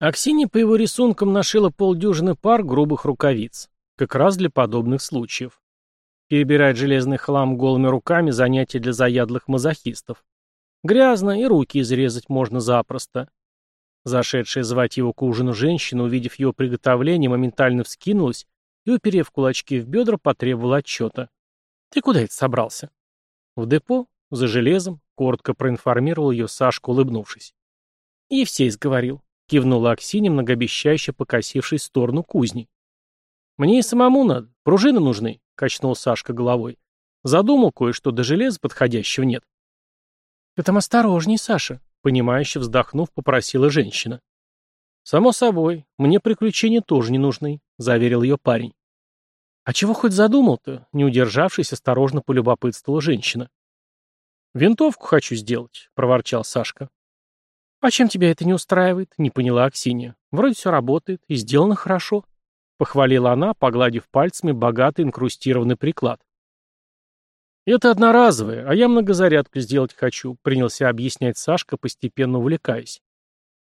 Аксинья по его рисункам нашила полдюжины пар грубых рукавиц, как раз для подобных случаев. Перебирать железный хлам голыми руками – занятие для заядлых мазохистов. Грязно, и руки изрезать можно запросто. Зашедшая звать его к ужину женщина, увидев его приготовление, моментально вскинулась и, уперев кулачки в бедра, потребовала отчета. «Ты куда это собрался?» «В депо, за железом», — коротко проинформировал ее Сашка, улыбнувшись. «Евсей сговорил», — кивнула Аксинья, многообещающе покосившись в сторону кузни. «Мне и самому надо, пружины нужны», — качнул Сашка головой. «Задумал кое-что, до железа подходящего нет». «Ты там осторожней, Саша», — понимающе вздохнув, попросила женщина. «Само собой, мне приключения тоже не нужны», — заверил ее парень. «А чего хоть задумал-то?» — не удержавшись, осторожно полюбопытствовала женщина. «Винтовку хочу сделать», — проворчал Сашка. «А чем тебя это не устраивает?» — не поняла Аксинья. «Вроде все работает и сделано хорошо», — похвалила она, погладив пальцами богатый инкрустированный приклад. «Это одноразовое, а я многозарядку сделать хочу», — принялся объяснять Сашка, постепенно увлекаясь.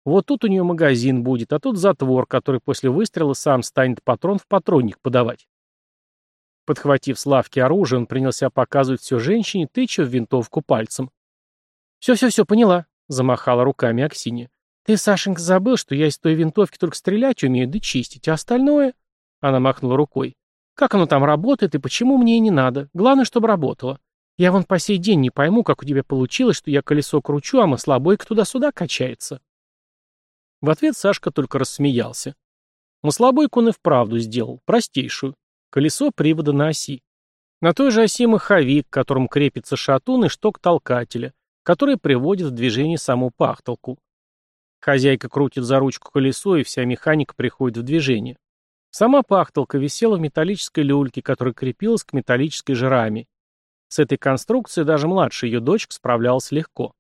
«Вот тут у нее магазин будет, а тут затвор, который после выстрела сам станет патрон в патронник подавать». Подхватив с лавки оружие, он принялся показывать все женщине, тыча в винтовку пальцем. «Все-все-все, поняла», — замахала руками Аксинья. «Ты, Сашенька, забыл, что я из той винтовки только стрелять умею, да чистить, а остальное...» Она махнула рукой. «Как оно там работает и почему мне и не надо? Главное, чтобы работало. Я вон по сей день не пойму, как у тебя получилось, что я колесо кручу, а маслобойка туда-сюда качается». В ответ Сашка только рассмеялся. Маслобойку он и вправду сделал, простейшую. Колесо привода на оси. На той же оси маховик, к которому крепится шатун и шток толкателя, который приводит в движение саму пахтолку. Хозяйка крутит за ручку колесо, и вся механика приходит в движение. Сама пахтолка висела в металлической люльке, которая крепилась к металлической же раме. С этой конструкцией даже младшая ее дочка справлялась легко.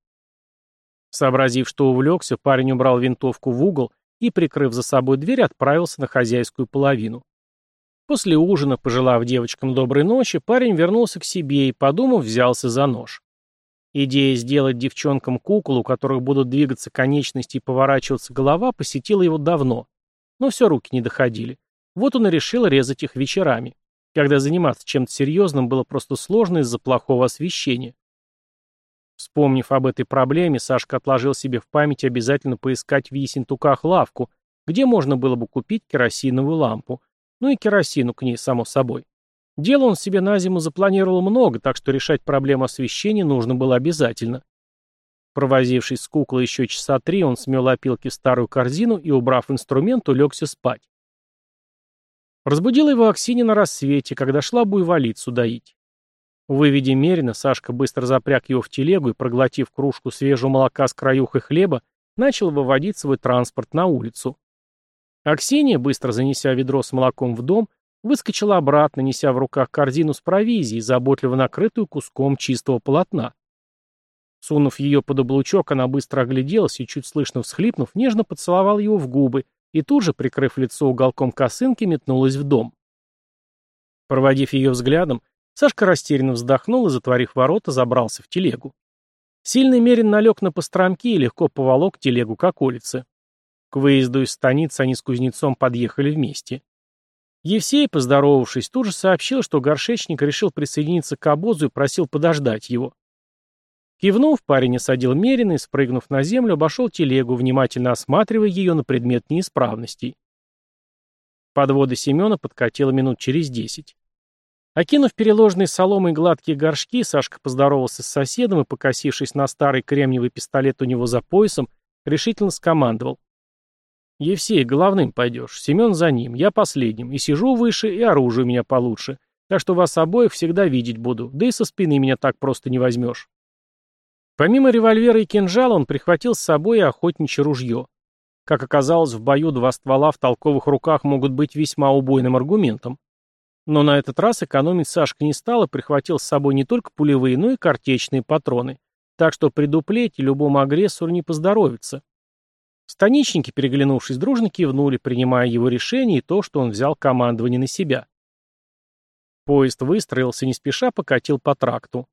Сообразив, что увлекся, парень убрал винтовку в угол и, прикрыв за собой дверь, отправился на хозяйскую половину. После ужина, пожелав девочкам доброй ночи, парень вернулся к себе и, подумав, взялся за нож. Идея сделать девчонкам кукол, у которых будут двигаться конечности и поворачиваться голова, посетила его давно. Но все руки не доходили. Вот он и решил резать их вечерами, когда заниматься чем-то серьезным было просто сложно из-за плохого освещения. Вспомнив об этой проблеме, Сашка отложил себе в память обязательно поискать в Есентуках лавку, где можно было бы купить керосиновую лампу, ну и керосину к ней, само собой. Дело он себе на зиму запланировал много, так что решать проблему освещения нужно было обязательно. Провозившись с куклой еще часа три, он смел опилки в старую корзину и, убрав инструмент, улегся спать. Разбудила его Аксинья на рассвете, когда шла буйволицу доить. Выведя Мерина, Сашка быстро запряг его в телегу и, проглотив кружку свежего молока с краюхой хлеба, начал выводить свой транспорт на улицу. Аксинья, быстро занеся ведро с молоком в дом, выскочила обратно, неся в руках корзину с провизией, заботливо накрытую куском чистого полотна. Сунув ее под облучок, она быстро огляделась и, чуть слышно всхлипнув, нежно поцеловал его в губы и тут же, прикрыв лицо уголком косынки, метнулась в дом. Проводив ее взглядом, Сашка растерянно вздохнул и, затворив ворота, забрался в телегу. Сильный мерин налег на постромки и легко поволок телегу к околице. К выезду из станицы они с кузнецом подъехали вместе. Евсей, поздоровавшись, тут же сообщил, что горшечник решил присоединиться к обозу и просил подождать его. Кивнув, парень осадил Мерина и, спрыгнув на землю, обошел телегу, внимательно осматривая ее на предмет неисправностей. Подвода Семена подкатила минут через десять. Окинув переложенные соломой гладкие горшки, Сашка поздоровался с соседом и, покосившись на старый кремниевый пистолет у него за поясом, решительно скомандовал. Евсей, головным пойдешь, Семен за ним, я последним, и сижу выше, и оружие у меня получше, так что вас обоих всегда видеть буду, да и со спины меня так просто не возьмешь. Помимо револьвера и кинжала он прихватил с собой охотничье ружье. Как оказалось, в бою два ствола в толковых руках могут быть весьма убойным аргументом. Но на этот раз экономить Сашка не стал и прихватил с собой не только пулевые, но и картечные патроны. Так что при дуплете любому агрессору не поздоровится. Станичники, переглянувшись, дружно кивнули, принимая его решение и то, что он взял командование на себя. Поезд выстроился не спеша покатил по тракту.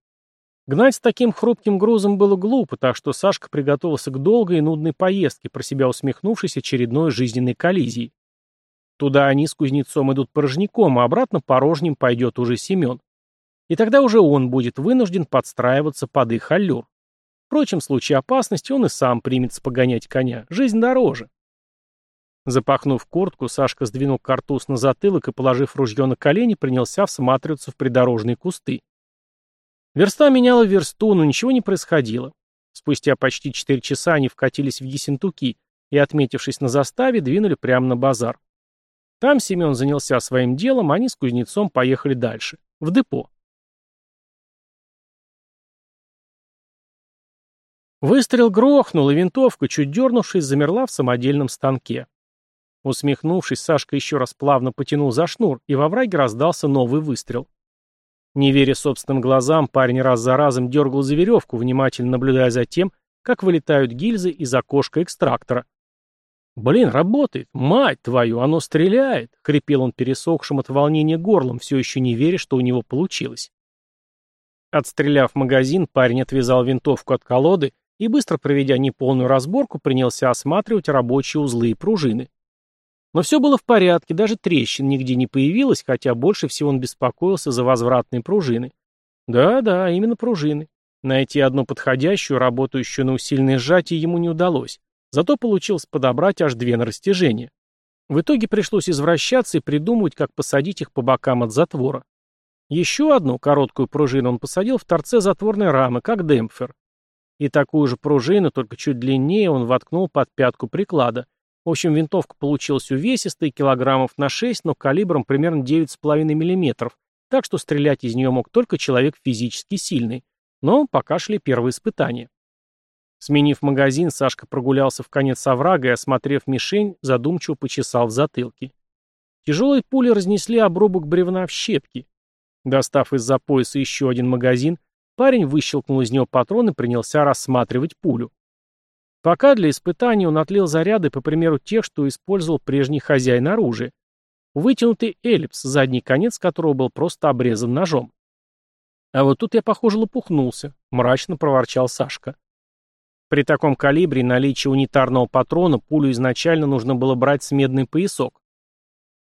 Гнать с таким хрупким грузом было глупо, так что Сашка приготовился к долгой и нудной поездке, про себя усмехнувшись очередной жизненной коллизией. Туда они с кузнецом идут порожняком, а обратно порожним пойдет уже Семен. И тогда уже он будет вынужден подстраиваться под их аллюр. Впрочем, в случае опасности он и сам примется погонять коня. Жизнь дороже. Запахнув куртку, Сашка сдвинул картуз на затылок и, положив ружье на колени, принялся всматриваться в придорожные кусты. Верста меняла версту, но ничего не происходило. Спустя почти четыре часа они вкатились в Есентуки и, отметившись на заставе, двинули прямо на базар. Там Семен занялся своим делом, а они с кузнецом поехали дальше, в депо. Выстрел грохнул, и винтовка, чуть дернувшись, замерла в самодельном станке. Усмехнувшись, Сашка еще раз плавно потянул за шнур, и во враге раздался новый выстрел. Не веря собственным глазам, парень раз за разом дергал за веревку, внимательно наблюдая за тем, как вылетают гильзы из окошка экстрактора. «Блин, работает! Мать твою, оно стреляет!» — хрипел он пересохшим от волнения горлом, все еще не веря, что у него получилось. Отстреляв магазин, парень отвязал винтовку от колоды и, быстро проведя неполную разборку, принялся осматривать рабочие узлы и пружины. Но все было в порядке, даже трещин нигде не появилось, хотя больше всего он беспокоился за возвратные пружины. Да-да, именно пружины. Найти одну подходящую, работающую на усиленное сжатие ему не удалось. Зато получилось подобрать аж две на растяжение. В итоге пришлось извращаться и придумывать, как посадить их по бокам от затвора. Еще одну короткую пружину он посадил в торце затворной рамы, как демпфер. И такую же пружину, только чуть длиннее, он воткнул под пятку приклада, в общем, винтовка получилась увесистой, килограммов на 6, но калибром примерно 9,5 мм, так что стрелять из нее мог только человек физически сильный. Но пока шли первые испытания. Сменив магазин, Сашка прогулялся в конец оврага и, осмотрев мишень, задумчиво почесал в затылке. Тяжелые пули разнесли обрубок бревна в щепки. Достав из-за пояса еще один магазин, парень выщелкнул из него патрон и принялся рассматривать пулю. Пока для испытаний он отлил заряды по примеру тех, что использовал прежний хозяин оружия. Вытянутый эллипс, задний конец которого был просто обрезан ножом. А вот тут я, похоже, лопухнулся, мрачно проворчал Сашка. При таком калибре наличие унитарного патрона пулю изначально нужно было брать с медный поясок.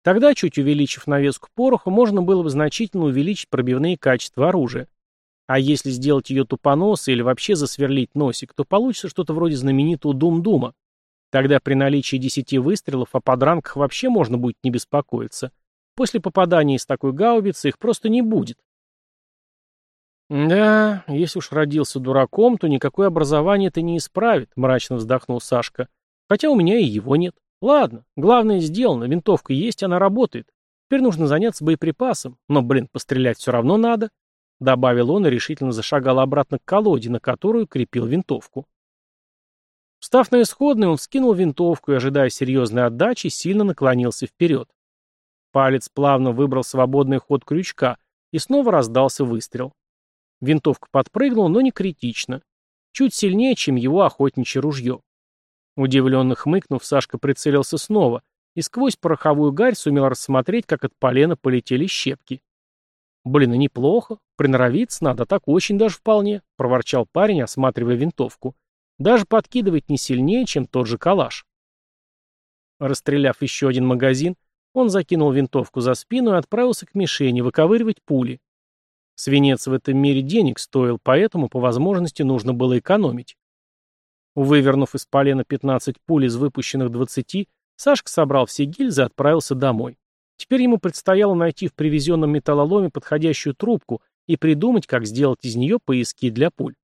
Тогда, чуть увеличив навеску пороха, можно было бы значительно увеличить пробивные качества оружия. А если сделать ее тупоносой или вообще засверлить носик, то получится что-то вроде знаменитого Дум-Дума. Тогда при наличии десяти выстрелов о подранках вообще можно будет не беспокоиться. После попадания из такой гаубицы их просто не будет. «Да, если уж родился дураком, то никакое образование это не исправит», — мрачно вздохнул Сашка. «Хотя у меня и его нет. Ладно, главное сделано, винтовка есть, она работает. Теперь нужно заняться боеприпасом, но, блин, пострелять все равно надо». Добавил он и решительно зашагал обратно к колоде, на которую крепил винтовку. Встав на исходный, он вскинул винтовку и, ожидая серьезной отдачи, сильно наклонился вперед. Палец плавно выбрал свободный ход крючка, и снова раздался выстрел. Винтовка подпрыгнула, но не критично. Чуть сильнее, чем его охотничье ружье. Удивленно хмыкнув, Сашка прицелился снова, и сквозь пороховую гарь сумел рассмотреть, как от полена полетели щепки. «Блин, и неплохо. Приноровиться надо, так очень даже вполне», — проворчал парень, осматривая винтовку. «Даже подкидывать не сильнее, чем тот же калаш». Расстреляв еще один магазин, он закинул винтовку за спину и отправился к мишени выковыривать пули. Свинец в этом мире денег стоил, поэтому по возможности нужно было экономить. Вывернув из полена 15 пуль из выпущенных 20, Сашка собрал все гильзы и отправился домой. Теперь ему предстояло найти в привезенном металлоломе подходящую трубку и придумать, как сделать из нее пояски для пуль.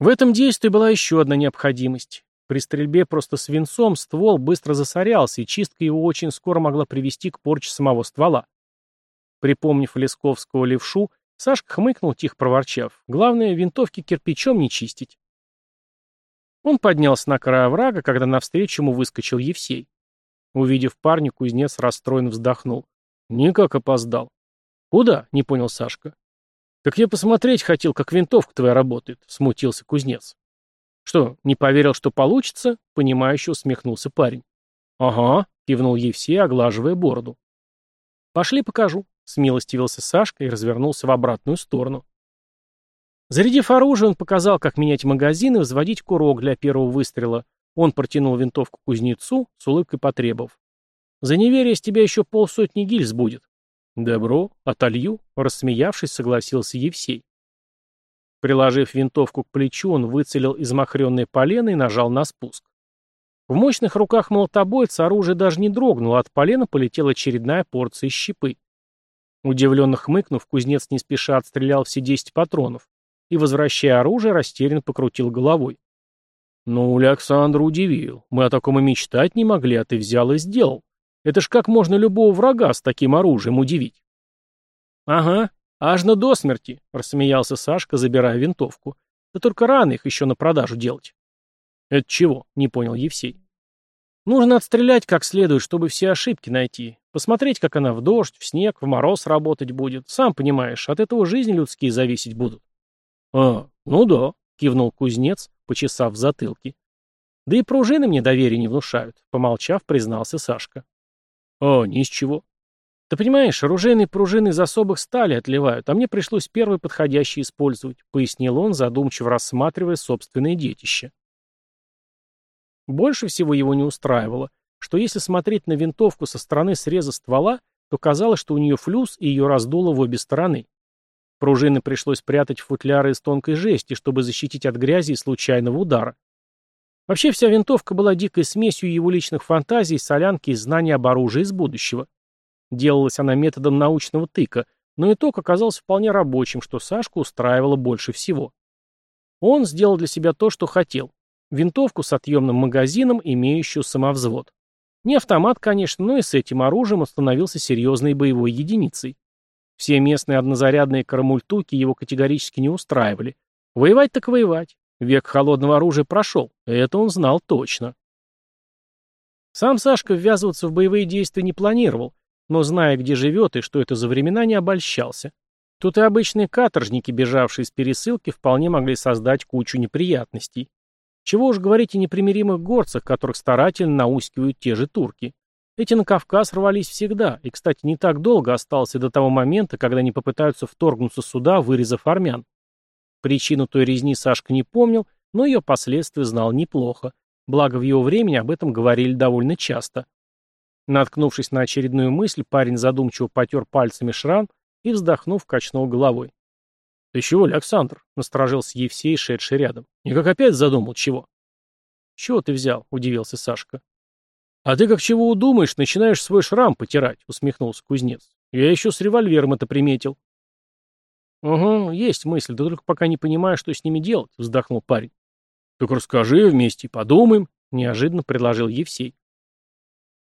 В этом действии была еще одна необходимость. При стрельбе просто свинцом ствол быстро засорялся, и чистка его очень скоро могла привести к порче самого ствола. Припомнив лесковского левшу, Сашка хмыкнул, тихо проворчав. Главное, винтовки кирпичом не чистить. Он поднялся на край оврага, когда навстречу ему выскочил Евсей. Увидев парня, кузнец расстроенно вздохнул. «Никак опоздал». «Куда?» — не понял Сашка. «Так я посмотреть хотел, как винтовка твоя работает», — смутился кузнец. «Что, не поверил, что получится?» — понимающе усмехнулся парень. «Ага», — кивнул Евсей, оглаживая бороду. «Пошли покажу», — смилостивился Сашка и развернулся в обратную сторону. Зарядив оружие, он показал, как менять магазин и взводить курок для первого выстрела. Он протянул винтовку кузнецу, с улыбкой потребовав. «За неверие с тебя еще полсотни гильз будет». «Добро, отолью», — рассмеявшись, согласился Евсей. Приложив винтовку к плечу, он выцелил из полена и нажал на спуск. В мощных руках молотобойца оружие даже не дрогнуло, от полена полетела очередная порция щепы. Удивленно хмыкнув, кузнец не спеша отстрелял все десять патронов и, возвращая оружие, растерянно покрутил головой. «Ну, Александр удивил. Мы о таком и мечтать не могли, а ты взял и сделал. Это ж как можно любого врага с таким оружием удивить?» «Ага, аж на до смерти», — рассмеялся Сашка, забирая винтовку. «Да только рано их еще на продажу делать». «Это чего?» — не понял Евсей. «Нужно отстрелять как следует, чтобы все ошибки найти. Посмотреть, как она в дождь, в снег, в мороз работать будет. Сам понимаешь, от этого жизни людские зависеть будут». «А, ну да», — кивнул кузнец, почесав в затылке. «Да и пружины мне доверия не внушают», — помолчав, признался Сашка. «О, ни с чего». «Ты понимаешь, оружейные пружины из особых стали отливают, а мне пришлось первые подходящие использовать», — пояснил он, задумчиво рассматривая собственное детище. Больше всего его не устраивало, что если смотреть на винтовку со стороны среза ствола, то казалось, что у нее флюс и ее раздуло в обе стороны. Пружины пришлось прятать в футляры из тонкой жести, чтобы защитить от грязи и случайного удара. Вообще вся винтовка была дикой смесью его личных фантазий, солянки и знаний об оружии из будущего. Делалась она методом научного тыка, но итог оказался вполне рабочим, что Сашку устраивало больше всего. Он сделал для себя то, что хотел. Винтовку с отъемным магазином, имеющую самовзвод. Не автомат, конечно, но и с этим оружием он становился серьезной боевой единицей. Все местные однозарядные карамультуки его категорически не устраивали. Воевать так воевать. Век холодного оружия прошел. Это он знал точно. Сам Сашка ввязываться в боевые действия не планировал, но, зная, где живет и что это за времена, не обольщался. Тут и обычные каторжники, бежавшие с пересылки, вполне могли создать кучу неприятностей. Чего уж говорить о непримиримых горцах, которых старательно наускивают те же турки. Эти на Кавказ рвались всегда, и, кстати, не так долго осталось до того момента, когда они попытаются вторгнуться сюда, вырезав армян. Причину той резни Сашка не помнил, но ее последствия знал неплохо. Благо, в его времени об этом говорили довольно часто. Наткнувшись на очередную мысль, парень задумчиво потер пальцами шрам и, вздохнув, качнул головой. «Ты чего, Александр?» — насторожился Евсей, шедший рядом. «Никак опять задумал, чего?» «Чего ты взял?» — удивился Сашка. «А ты как чего удумаешь, начинаешь свой шрам потирать», — усмехнулся кузнец. «Я еще с револьвером это приметил». «Угу, есть мысль, да только пока не понимаю, что с ними делать», — вздохнул парень. «Так расскажи, вместе подумаем», — неожиданно предложил Евсей.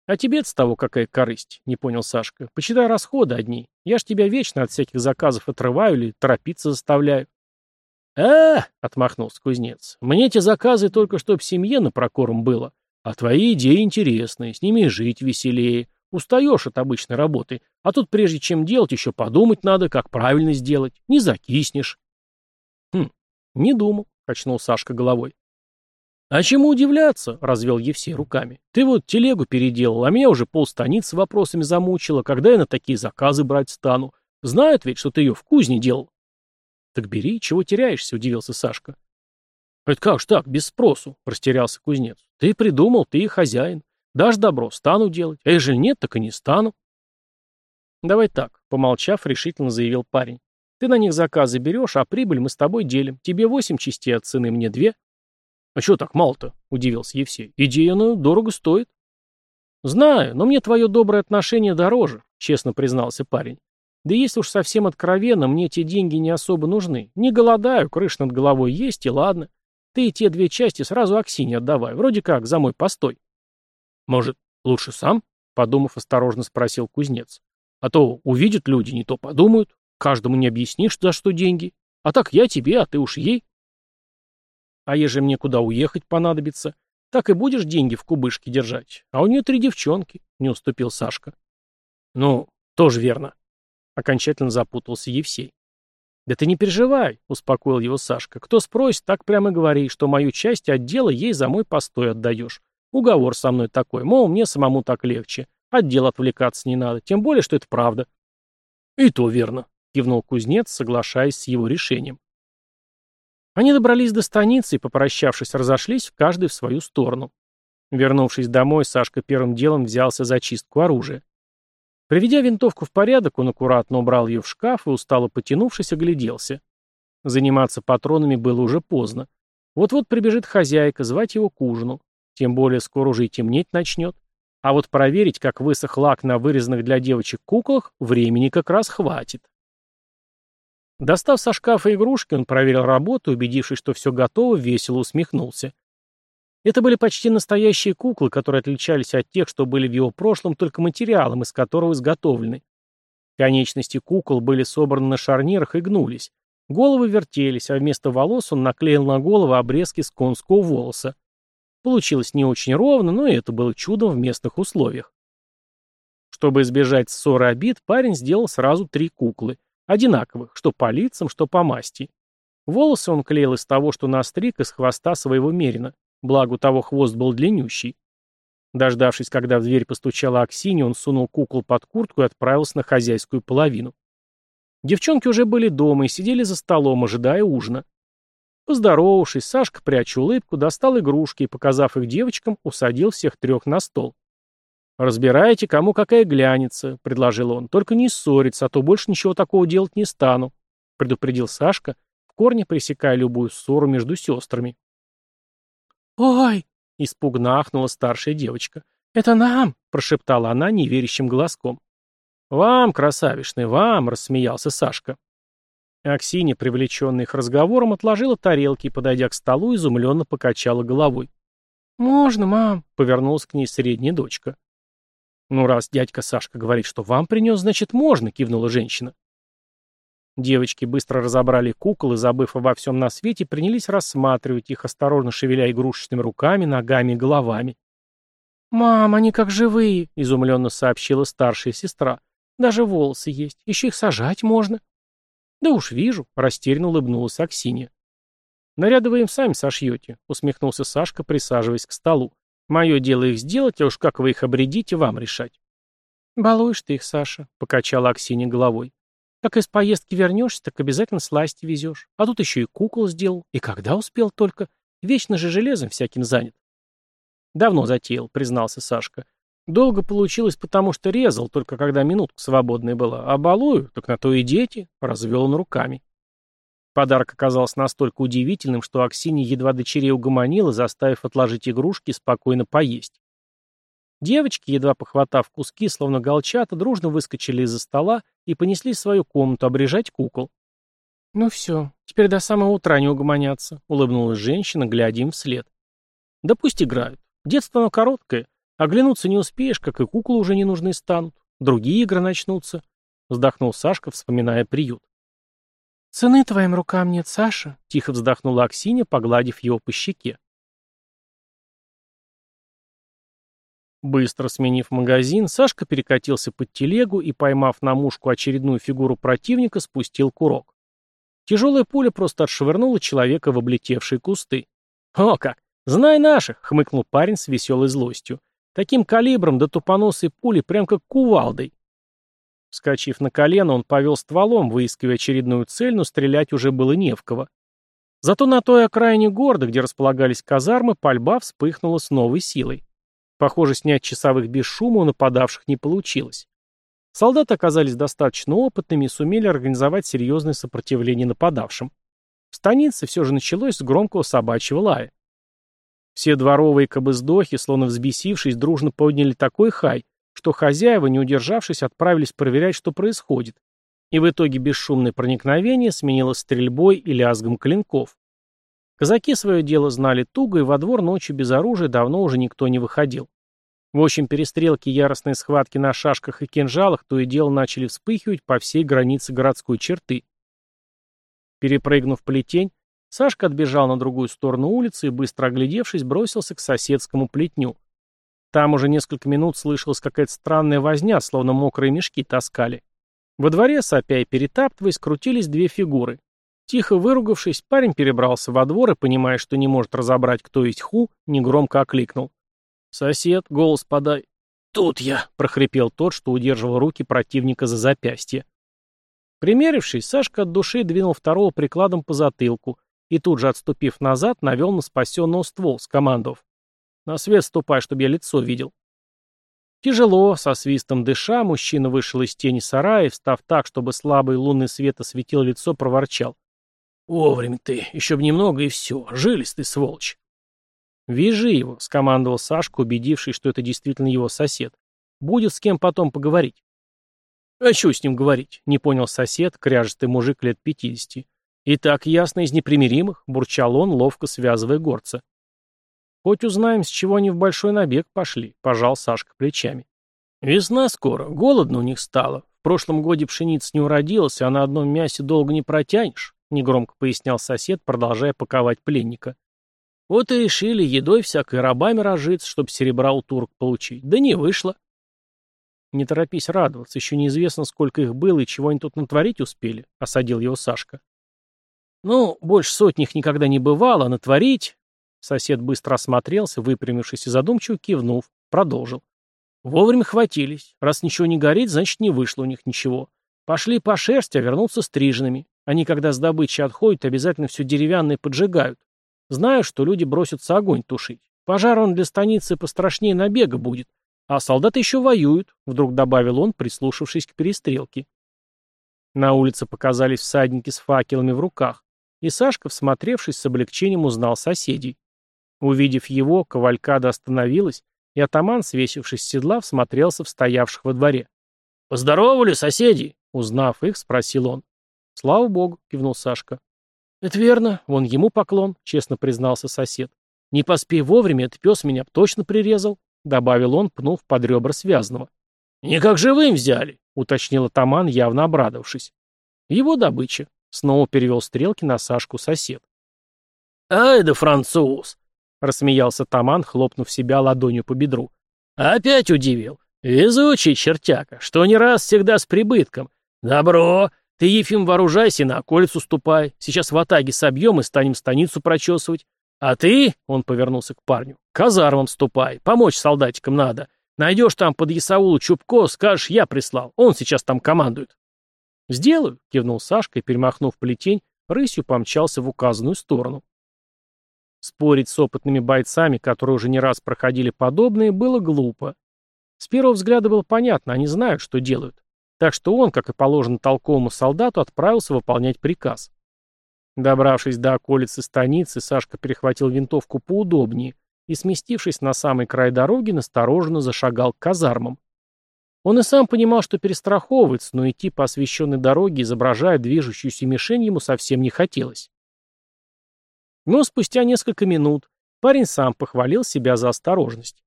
«А тебе с того какая корысть?» — не понял Сашка. «Почитай расходы одни. Я ж тебя вечно от всяких заказов отрываю или торопиться заставляю». «А, — отмахнулся кузнец, — мне эти заказы только чтоб семье на прокорм было. А твои идеи интересные, с ними жить веселее. Устаешь от обычной работы, а тут прежде чем делать, еще подумать надо, как правильно сделать. Не закиснешь. Хм, не думал, качнул Сашка головой. А чему удивляться, развел Евсей руками. Ты вот телегу переделал, а меня уже полстаницы вопросами замучила, когда я на такие заказы брать стану. Знают ведь, что ты ее в кузне делал. Так бери, чего теряешься, удивился Сашка. «Это как ж так, без спросу?» — растерялся кузнец. «Ты придумал, ты и хозяин. Дашь добро, стану делать. А ежели нет, так и не стану». «Давай так», — помолчав, решительно заявил парень. «Ты на них заказы берешь, а прибыль мы с тобой делим. Тебе восемь частей от цены, мне две». «А чего так мало-то?» — удивился Евсей. «Идея, ну, дорого стоит». «Знаю, но мне твое доброе отношение дороже», — честно признался парень. «Да если уж совсем откровенно, мне те деньги не особо нужны. Не голодаю, крыш над головой есть, и ладно. Ты и те две части сразу Аксине отдавай, вроде как, за мой постой. Может, лучше сам? Подумав, осторожно спросил кузнец. А то увидят люди, не то подумают. Каждому не объяснишь, за что деньги. А так я тебе, а ты уж ей. А ежели мне куда уехать понадобится, так и будешь деньги в кубышке держать. А у нее три девчонки, не уступил Сашка. Ну, тоже верно. Окончательно запутался Евсей. «Да ты не переживай», — успокоил его Сашка. «Кто спросит, так прямо говори, что мою часть отдела ей за мой постой отдаешь. Уговор со мной такой, мол, мне самому так легче. Отдел отвлекаться не надо, тем более, что это правда». «И то верно», — кивнул кузнец, соглашаясь с его решением. Они добрались до станицы и, попрощавшись, разошлись, каждый в свою сторону. Вернувшись домой, Сашка первым делом взялся за чистку оружия. Приведя винтовку в порядок, он аккуратно убрал ее в шкаф и, устало потянувшись, огляделся. Заниматься патронами было уже поздно. Вот-вот прибежит хозяйка, звать его к ужину. Тем более скоро уже и темнеть начнет. А вот проверить, как высох лак на вырезанных для девочек куклах, времени как раз хватит. Достав со шкафа игрушки, он проверил работу, убедившись, что все готово, весело усмехнулся. Это были почти настоящие куклы, которые отличались от тех, что были в его прошлом, только материалом, из которого изготовлены. Конечности кукол были собраны на шарнирах и гнулись. Головы вертелись, а вместо волос он наклеил на голову обрезки с конского волоса. Получилось не очень ровно, но это было чудом в местных условиях. Чтобы избежать ссоры обид, парень сделал сразу три куклы. Одинаковых, что по лицам, что по масти. Волосы он клеил из того, что настриг из хвоста своего мерина. Благо, того хвост был длиннющий. Дождавшись, когда в дверь постучала Аксинья, он сунул кукол под куртку и отправился на хозяйскую половину. Девчонки уже были дома и сидели за столом, ожидая ужина. Поздоровавшись, Сашка, пряча улыбку, достал игрушки и, показав их девочкам, усадил всех трех на стол. «Разбирайте, кому какая глянется», — предложил он. «Только не ссориться, а то больше ничего такого делать не стану», — предупредил Сашка, в корне пресекая любую ссору между сестрами. «Ой!» — испугно ахнула старшая девочка. «Это нам!» — прошептала она неверящим глазком. «Вам, красавишный, вам!» — рассмеялся Сашка. Аксинья, привлеченная их разговором, отложила тарелки и, подойдя к столу, изумленно покачала головой. «Можно, мам», — повернулась к ней средняя дочка. «Ну, раз дядька Сашка говорит, что вам принес, значит, можно», — кивнула женщина. Девочки быстро разобрали кукол и, забыв обо всем на свете, принялись рассматривать их, осторожно шевеля игрушечными руками, ногами и головами. «Мам, они как живые», — изумленно сообщила старшая сестра. «Даже волосы есть. Еще их сажать можно». «Да уж вижу», — растерянно улыбнулась Аксинья. «Наряды вы им сами сошьете», — усмехнулся Сашка, присаживаясь к столу. «Мое дело их сделать, а уж как вы их обредите, вам решать». «Балуешь ты их, Саша», — покачала Аксинья головой. «Как из поездки вернешься, так обязательно сласти везешь. А тут еще и кукол сделал. И когда успел только? Вечно же железом всяким занят». «Давно затеял», — признался Сашка. Долго получилось, потому что резал, только когда минутка свободная была. А балую, так на то и дети, развел он руками. Подарок оказался настолько удивительным, что Аксинья едва дочерей угомонила, заставив отложить игрушки и спокойно поесть. Девочки, едва похватав куски, словно голчата, дружно выскочили из-за стола и понесли в свою комнату обрежать кукол. «Ну все, теперь до самого утра не угомонятся», — улыбнулась женщина, глядя им вслед. «Да пусть играют. Детство оно короткое. Оглянуться не успеешь, как и куклы уже не нужны станут. Другие игры начнутся. Вздохнул Сашка, вспоминая приют. «Цены твоим рукам нет, Саша», — тихо вздохнула Аксинья, погладив его по щеке. Быстро сменив магазин, Сашка перекатился под телегу и, поймав на мушку очередную фигуру противника, спустил курок. Тяжелая пуля просто отшвырнула человека в облетевшие кусты. «О как! Знай наших!» — хмыкнул парень с веселой злостью. Таким калибром до тупоносой пули прям как кувалдой. Вскочив на колено, он повел стволом, выискивая очередную цель, но стрелять уже было не в кого. Зато на той окраине города, где располагались казармы, пальба вспыхнула с новой силой. Похоже, снять часовых без шума у нападавших не получилось. Солдаты оказались достаточно опытными и сумели организовать серьезное сопротивление нападавшим. В станице все же началось с громкого собачьего лая. Все дворовые кобыздохи, словно взбесившись, дружно подняли такой хай, что хозяева, не удержавшись, отправились проверять, что происходит. И в итоге бесшумное проникновение сменилось стрельбой и лязгом клинков. Казаки свое дело знали туго, и во двор ночью без оружия давно уже никто не выходил. В общем, перестрелки и яростные схватки на шашках и кинжалах то и дело начали вспыхивать по всей границе городской черты. Перепрыгнув плетень, Сашка отбежал на другую сторону улицы и, быстро оглядевшись, бросился к соседскому плетню. Там уже несколько минут слышалась какая-то странная возня, словно мокрые мешки таскали. Во дворе, сопя и перетаптываясь, крутились две фигуры. Тихо выругавшись, парень перебрался во двор и, понимая, что не может разобрать, кто есть ху, негромко окликнул. «Сосед, голос подай». «Тут я», — прохрипел тот, что удерживал руки противника за запястье. Примерившись, Сашка от души двинул второго прикладом по затылку и тут же, отступив назад, навел на спасенного ствол, скомандовав. «На свет ступай, чтобы я лицо видел». Тяжело, со свистом дыша, мужчина вышел из тени сарая и, встав так, чтобы слабый лунный свет осветил лицо, проворчал. «Вовремя ты, еще бы немного и все, жилистый сволочь». «Вяжи его», — скомандовал Сашка, убедившись, что это действительно его сосед. «Будет с кем потом поговорить». «А что с ним говорить?» — не понял сосед, кряжестый мужик лет пятидесяти. «И так ясно из непримиримых», — бурчал он, ловко связывая горца. «Хоть узнаем, с чего они в большой набег пошли», — пожал Сашка плечами. «Весна скоро, голодно у них стало. В прошлом годе пшеница не уродилась, а на одном мясе долго не протянешь», — негромко пояснял сосед, продолжая паковать пленника. «Вот и решили едой всякой рабами разжиться, чтобы серебра у турок получить. Да не вышло». «Не торопись радоваться, еще неизвестно, сколько их было и чего они тут натворить успели», — осадил его Сашка. «Ну, больше сотни их никогда не бывало, натворить...» Сосед быстро осмотрелся, выпрямившись и задумчиво кивнув, продолжил. Вовремя хватились. Раз ничего не горит, значит, не вышло у них ничего. Пошли по шерсти, а вернутся стриженными. Они, когда с добычи отходят, обязательно все деревянное поджигают. Знаю, что люди бросятся огонь тушить. Пожар он для станицы пострашнее набега будет. А солдаты еще воюют, вдруг добавил он, прислушавшись к перестрелке. На улице показались всадники с факелами в руках, и Сашка, всмотревшись, с облегчением узнал соседей. Увидев его, кавалькада остановилась, и атаман, свесившись с седла, всмотрелся в стоявших во дворе. «Поздоровали, соседи?» Узнав их, спросил он. «Слава богу», — кивнул Сашка. «Это верно, вон ему поклон», — честно признался сосед. «Не поспей вовремя, этот пес меня точно прирезал», — добавил он, пнув под ребра связанного. «Не как живым взяли», — уточнил атаман, явно обрадовавшись. «Его добыча», — снова перевел стрелки на Сашку сосед. «Ай да француз!» — рассмеялся Таман, хлопнув себя ладонью по бедру. «Опять удивил. Везучий чертяка, что не раз всегда с прибытком. Добро. Ты, Ефим, вооружайся на околицу ступай. Сейчас в атаге собьем и станем станицу прочесывать. А ты, — он повернулся к парню, — казармам ступай, помочь солдатикам надо. Найдешь там под Ясаулу Чубко, скажешь, я прислал, он сейчас там командует. «Сделаю», — кивнул Сашка и, перемахнув плетень, рысью помчался в указанную сторону. Спорить с опытными бойцами, которые уже не раз проходили подобные, было глупо. С первого взгляда было понятно, они знают, что делают. Так что он, как и положено толковому солдату, отправился выполнять приказ. Добравшись до околицы станицы, Сашка перехватил винтовку поудобнее и, сместившись на самый край дороги, настороженно зашагал к казармам. Он и сам понимал, что перестраховывается, но идти по освещенной дороге, изображая движущуюся мишень, ему совсем не хотелось. Но спустя несколько минут парень сам похвалил себя за осторожность.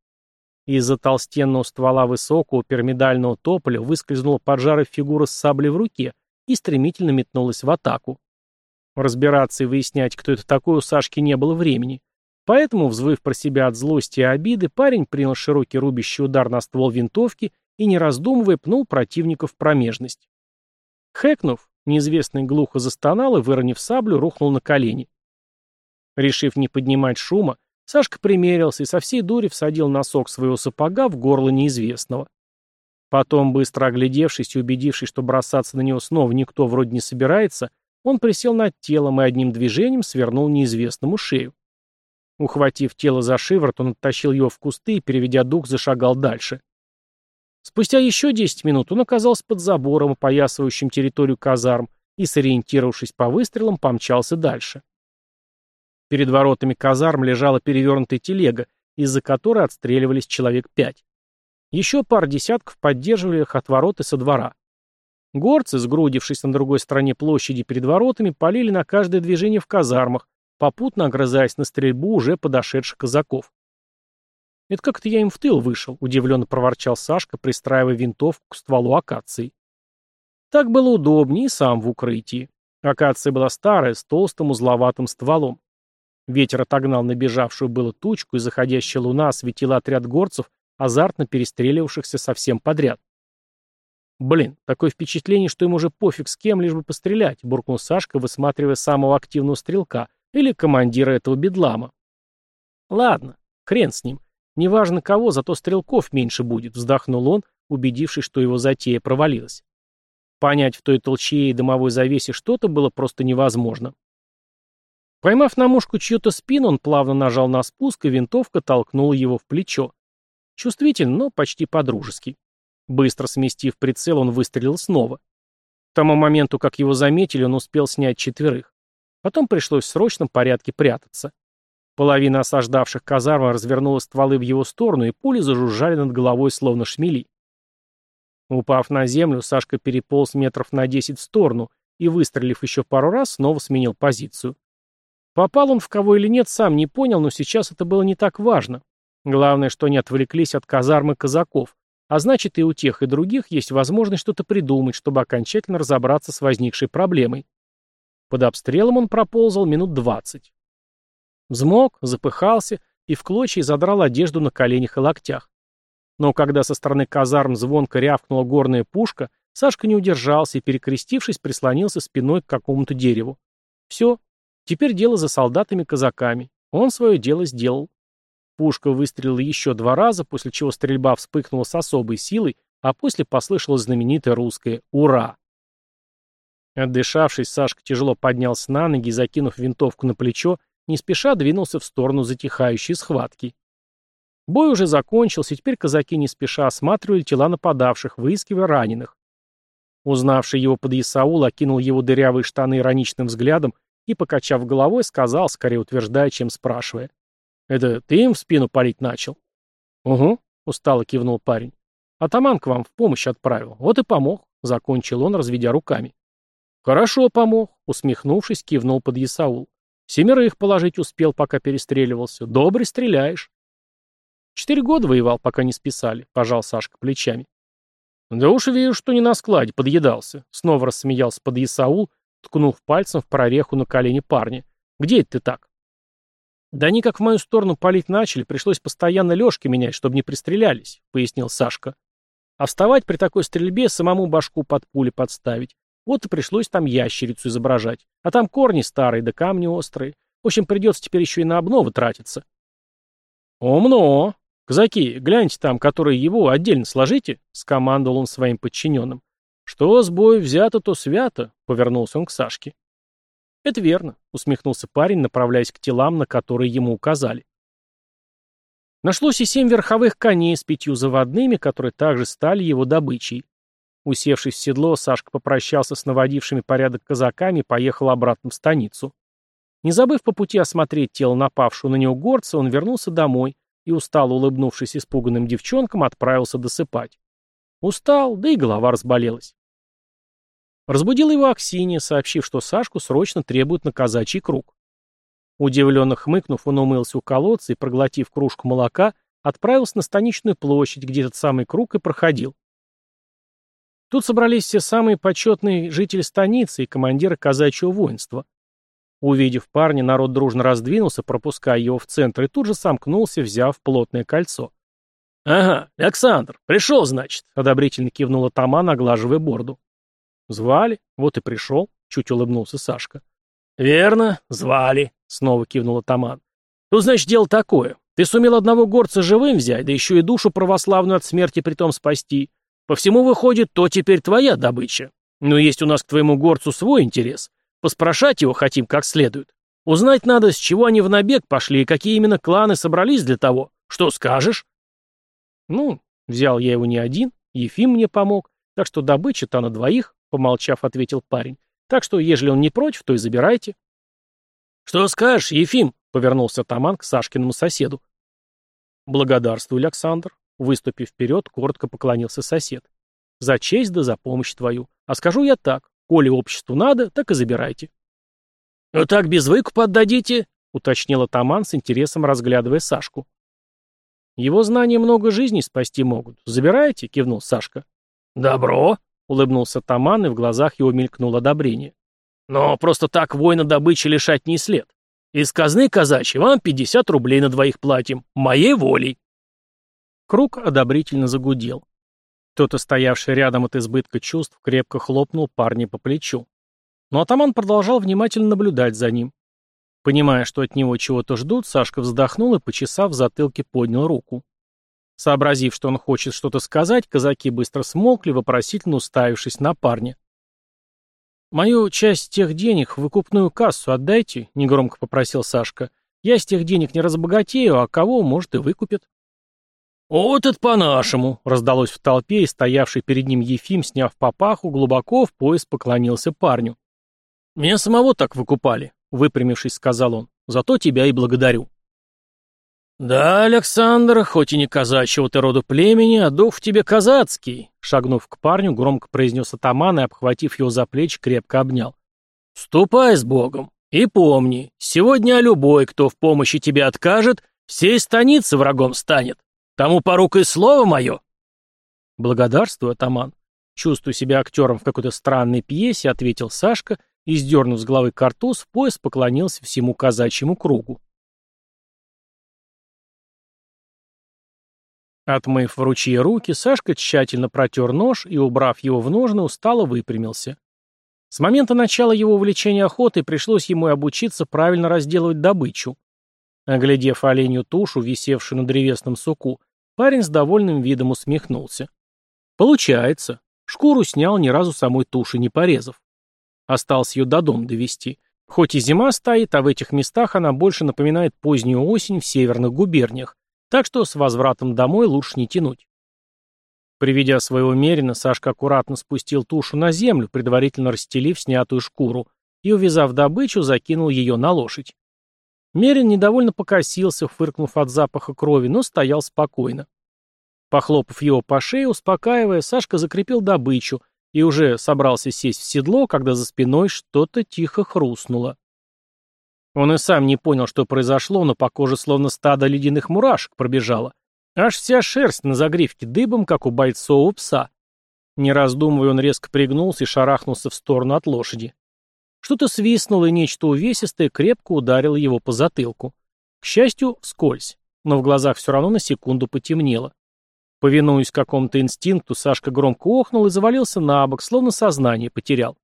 Из-за толстенного ствола высокого пирамидального тополя выскользнула поджарая фигура с саблей в руке и стремительно метнулась в атаку. Разбираться и выяснять, кто это такой, у Сашки не было времени. Поэтому, взвыв про себя от злости и обиды, парень принял широкий рубящий удар на ствол винтовки и, не раздумывая, пнул противника в промежность. Хэкнув, неизвестный глухо застонал и, выронив саблю, рухнул на колени. Решив не поднимать шума, Сашка примерился и со всей дури всадил носок своего сапога в горло неизвестного. Потом, быстро оглядевшись и убедившись, что бросаться на него снова никто вроде не собирается, он присел над телом и одним движением свернул неизвестному шею. Ухватив тело за шиворот, он оттащил его в кусты и, переведя дух, зашагал дальше. Спустя еще десять минут он оказался под забором, опоясывающим территорию казарм, и, сориентировавшись по выстрелам, помчался дальше. Перед воротами казарм лежала перевернутая телега, из-за которой отстреливались человек пять. Еще пар десятков поддерживали их от ворот и со двора. Горцы, сгрудившись на другой стороне площади перед воротами, полили на каждое движение в казармах, попутно огрызаясь на стрельбу уже подошедших казаков. «Это как-то я им в тыл вышел», — удивленно проворчал Сашка, пристраивая винтовку к стволу акации. Так было удобнее и сам в укрытии. Акация была старая, с толстым узловатым стволом. Ветер отогнал набежавшую было тучку, и заходящая луна осветила отряд горцев, азартно перестреливавшихся совсем подряд. «Блин, такое впечатление, что им уже пофиг с кем, лишь бы пострелять», — буркнул Сашка, высматривая самого активного стрелка или командира этого бедлама. «Ладно, хрен с ним. Неважно кого, зато стрелков меньше будет», — вздохнул он, убедившись, что его затея провалилась. Понять в той толчее и дымовой завесе что-то было просто невозможно. Поймав на мушку чью-то спину, он плавно нажал на спуск, и винтовка толкнула его в плечо. Чувствительно, но почти по-дружески. Быстро сместив прицел, он выстрелил снова. К тому моменту, как его заметили, он успел снять четверых. Потом пришлось в срочном порядке прятаться. Половина осаждавших казарма развернула стволы в его сторону, и пули зажужжали над головой, словно шмели. Упав на землю, Сашка переполз метров на десять в сторону и, выстрелив еще пару раз, снова сменил позицию. Попал он в кого или нет, сам не понял, но сейчас это было не так важно. Главное, что они отвлеклись от казармы казаков, а значит и у тех, и других есть возможность что-то придумать, чтобы окончательно разобраться с возникшей проблемой. Под обстрелом он проползал минут двадцать. Взмок, запыхался и в клочья задрал одежду на коленях и локтях. Но когда со стороны казарм звонко рявкнула горная пушка, Сашка не удержался и, перекрестившись, прислонился спиной к какому-то дереву. Все. Теперь дело за солдатами-казаками. Он свое дело сделал. Пушка выстрелила еще два раза, после чего стрельба вспыхнула с особой силой, а после послышалось знаменитое русское «Ура!». Отдышавшись, Сашка тяжело поднялся на ноги и, закинув винтовку на плечо, не спеша двинулся в сторону затихающей схватки. Бой уже закончился, и теперь казаки не спеша осматривали тела нападавших, выискивая раненых. Узнавший его под Исаул окинул его дырявые штаны ироничным взглядом и, покачав головой, сказал, скорее утверждая, чем спрашивая. «Это ты им в спину палить начал?» «Угу», — устало кивнул парень. «Атаман к вам в помощь отправил. Вот и помог», — закончил он, разведя руками. «Хорошо помог», — усмехнувшись, кивнул под Исаул. «Семерых положить успел, пока перестреливался. Добрый стреляешь». Четыре года воевал, пока не списали, пожал Сашка плечами. Да уж вижу, что не на складе, подъедался. Снова рассмеялся под Исаул, ткнув пальцем в прореху на колени парня. Где это ты так? Да они как в мою сторону палить начали, пришлось постоянно лёжки менять, чтобы не пристрелялись, пояснил Сашка. А вставать при такой стрельбе самому башку под пули подставить. Вот и пришлось там ящерицу изображать. А там корни старые, да камни острые. В общем, придется теперь еще и на обновы тратиться. «Умно!» «Казаки, гляньте там, которые его, отдельно сложите», — скомандовал он своим подчиненным. «Что с бою взято, то свято», — повернулся он к Сашке. «Это верно», — усмехнулся парень, направляясь к телам, на которые ему указали. Нашлось и семь верховых коней с пятью заводными, которые также стали его добычей. Усевшись в седло, Сашка попрощался с наводившими порядок казаками и поехал обратно в станицу. Не забыв по пути осмотреть тело напавшего на него горца, он вернулся домой, и, устало улыбнувшись испуганным девчонкам, отправился досыпать. Устал, да и голова разболелась. Разбудил его Аксинья, сообщив, что Сашку срочно требуют на казачий круг. Удивленно хмыкнув, он умылся у колодца и, проглотив кружку молока, отправился на станичную площадь, где этот самый круг и проходил. Тут собрались все самые почетные жители станицы и командиры казачьего воинства. Увидев парня, народ дружно раздвинулся, пропуская его в центр, и тут же сомкнулся, взяв плотное кольцо. «Ага, Александр, пришел, значит», — одобрительно кивнул атаман, оглаживая борду. «Звали? Вот и пришел», — чуть улыбнулся Сашка. «Верно, звали», — снова кивнул атаман. «Тут, значит, дело такое. Ты сумел одного горца живым взять, да еще и душу православную от смерти притом спасти. По всему выходит, то теперь твоя добыча. Но есть у нас к твоему горцу свой интерес. Поспрашать его хотим как следует. Узнать надо, с чего они в набег пошли и какие именно кланы собрались для того. Что скажешь? Ну, взял я его не один, Ефим мне помог, так что добыча-то на двоих, помолчав, ответил парень. Так что, ежели он не против, то и забирайте. Что скажешь, Ефим? Повернулся Таман к Сашкиному соседу. Благодарствую, Александр. Выступив вперед, коротко поклонился сосед. За честь да за помощь твою. А скажу я так. Коли обществу надо, так и забирайте. «Ну так без выкупа отдадите?» — уточнил атаман с интересом, разглядывая Сашку. «Его знания много жизней спасти могут. Забирайте?» — кивнул Сашка. «Добро!» — улыбнулся атаман, и в глазах его мелькнуло одобрение. «Но просто так воина добычи лишать не след. Из казны казачьей вам пятьдесят рублей на двоих платим. Моей волей!» Круг одобрительно загудел. Кто-то, стоявший рядом от избытка чувств, крепко хлопнул парня по плечу. Но атаман продолжал внимательно наблюдать за ним. Понимая, что от него чего-то ждут, Сашка вздохнул и, почесав в затылке, поднял руку. Сообразив, что он хочет что-то сказать, казаки быстро смолкли, вопросительно уставившись на парня. «Мою часть тех денег в выкупную кассу отдайте», — негромко попросил Сашка. «Я с тех денег не разбогатею, а кого, может, и выкупит». «Вот это по-нашему!» — раздалось в толпе, и стоявший перед ним Ефим, сняв папаху, глубоко в пояс поклонился парню. «Меня самого так выкупали», — выпрямившись, сказал он. «Зато тебя и благодарю». «Да, Александр, хоть и не казачьего ты роду племени, а дух в тебе казацкий», шагнув к парню, громко произнес атаман и, обхватив его за плечи, крепко обнял. «Ступай с Богом и помни, сегодня любой, кто в помощи тебе откажет, всей станицы врагом станет. Тому порукой слово мое». «Благодарствую, атаман», чувствуя себя актером в какой-то странной пьесе, ответил Сашка и, сдернув с головы картуз, в пояс поклонился всему казачьему кругу. Отмыв в ручье руки, Сашка тщательно протер нож и, убрав его в ножны, устало выпрямился. С момента начала его увлечения охотой пришлось ему и обучиться правильно разделывать добычу. Оглядев оленью тушу, висевшую на древесном суку, парень с довольным видом усмехнулся. Получается. Шкуру снял, ни разу самой туши не порезав. Осталось ее до дома довести. Хоть и зима стоит, а в этих местах она больше напоминает позднюю осень в северных губерниях, так что с возвратом домой лучше не тянуть. Приведя своего мерина, Сашка аккуратно спустил тушу на землю, предварительно расстелив снятую шкуру, и, увязав добычу, закинул ее на лошадь. Мерин недовольно покосился, фыркнув от запаха крови, но стоял спокойно. Похлопав его по шее, успокаивая, Сашка закрепил добычу и уже собрался сесть в седло, когда за спиной что-то тихо хрустнуло. Он и сам не понял, что произошло, но по коже словно стадо ледяных мурашек пробежало. Аж вся шерсть на загривке дыбом, как у бойцового пса. Не раздумывая, он резко пригнулся и шарахнулся в сторону от лошади. Что-то свистнуло, и нечто увесистое крепко ударило его по затылку. К счастью, вскользь, но в глазах все равно на секунду потемнело. Повинуясь какому-то инстинкту, Сашка громко охнул и завалился на бок, словно сознание потерял.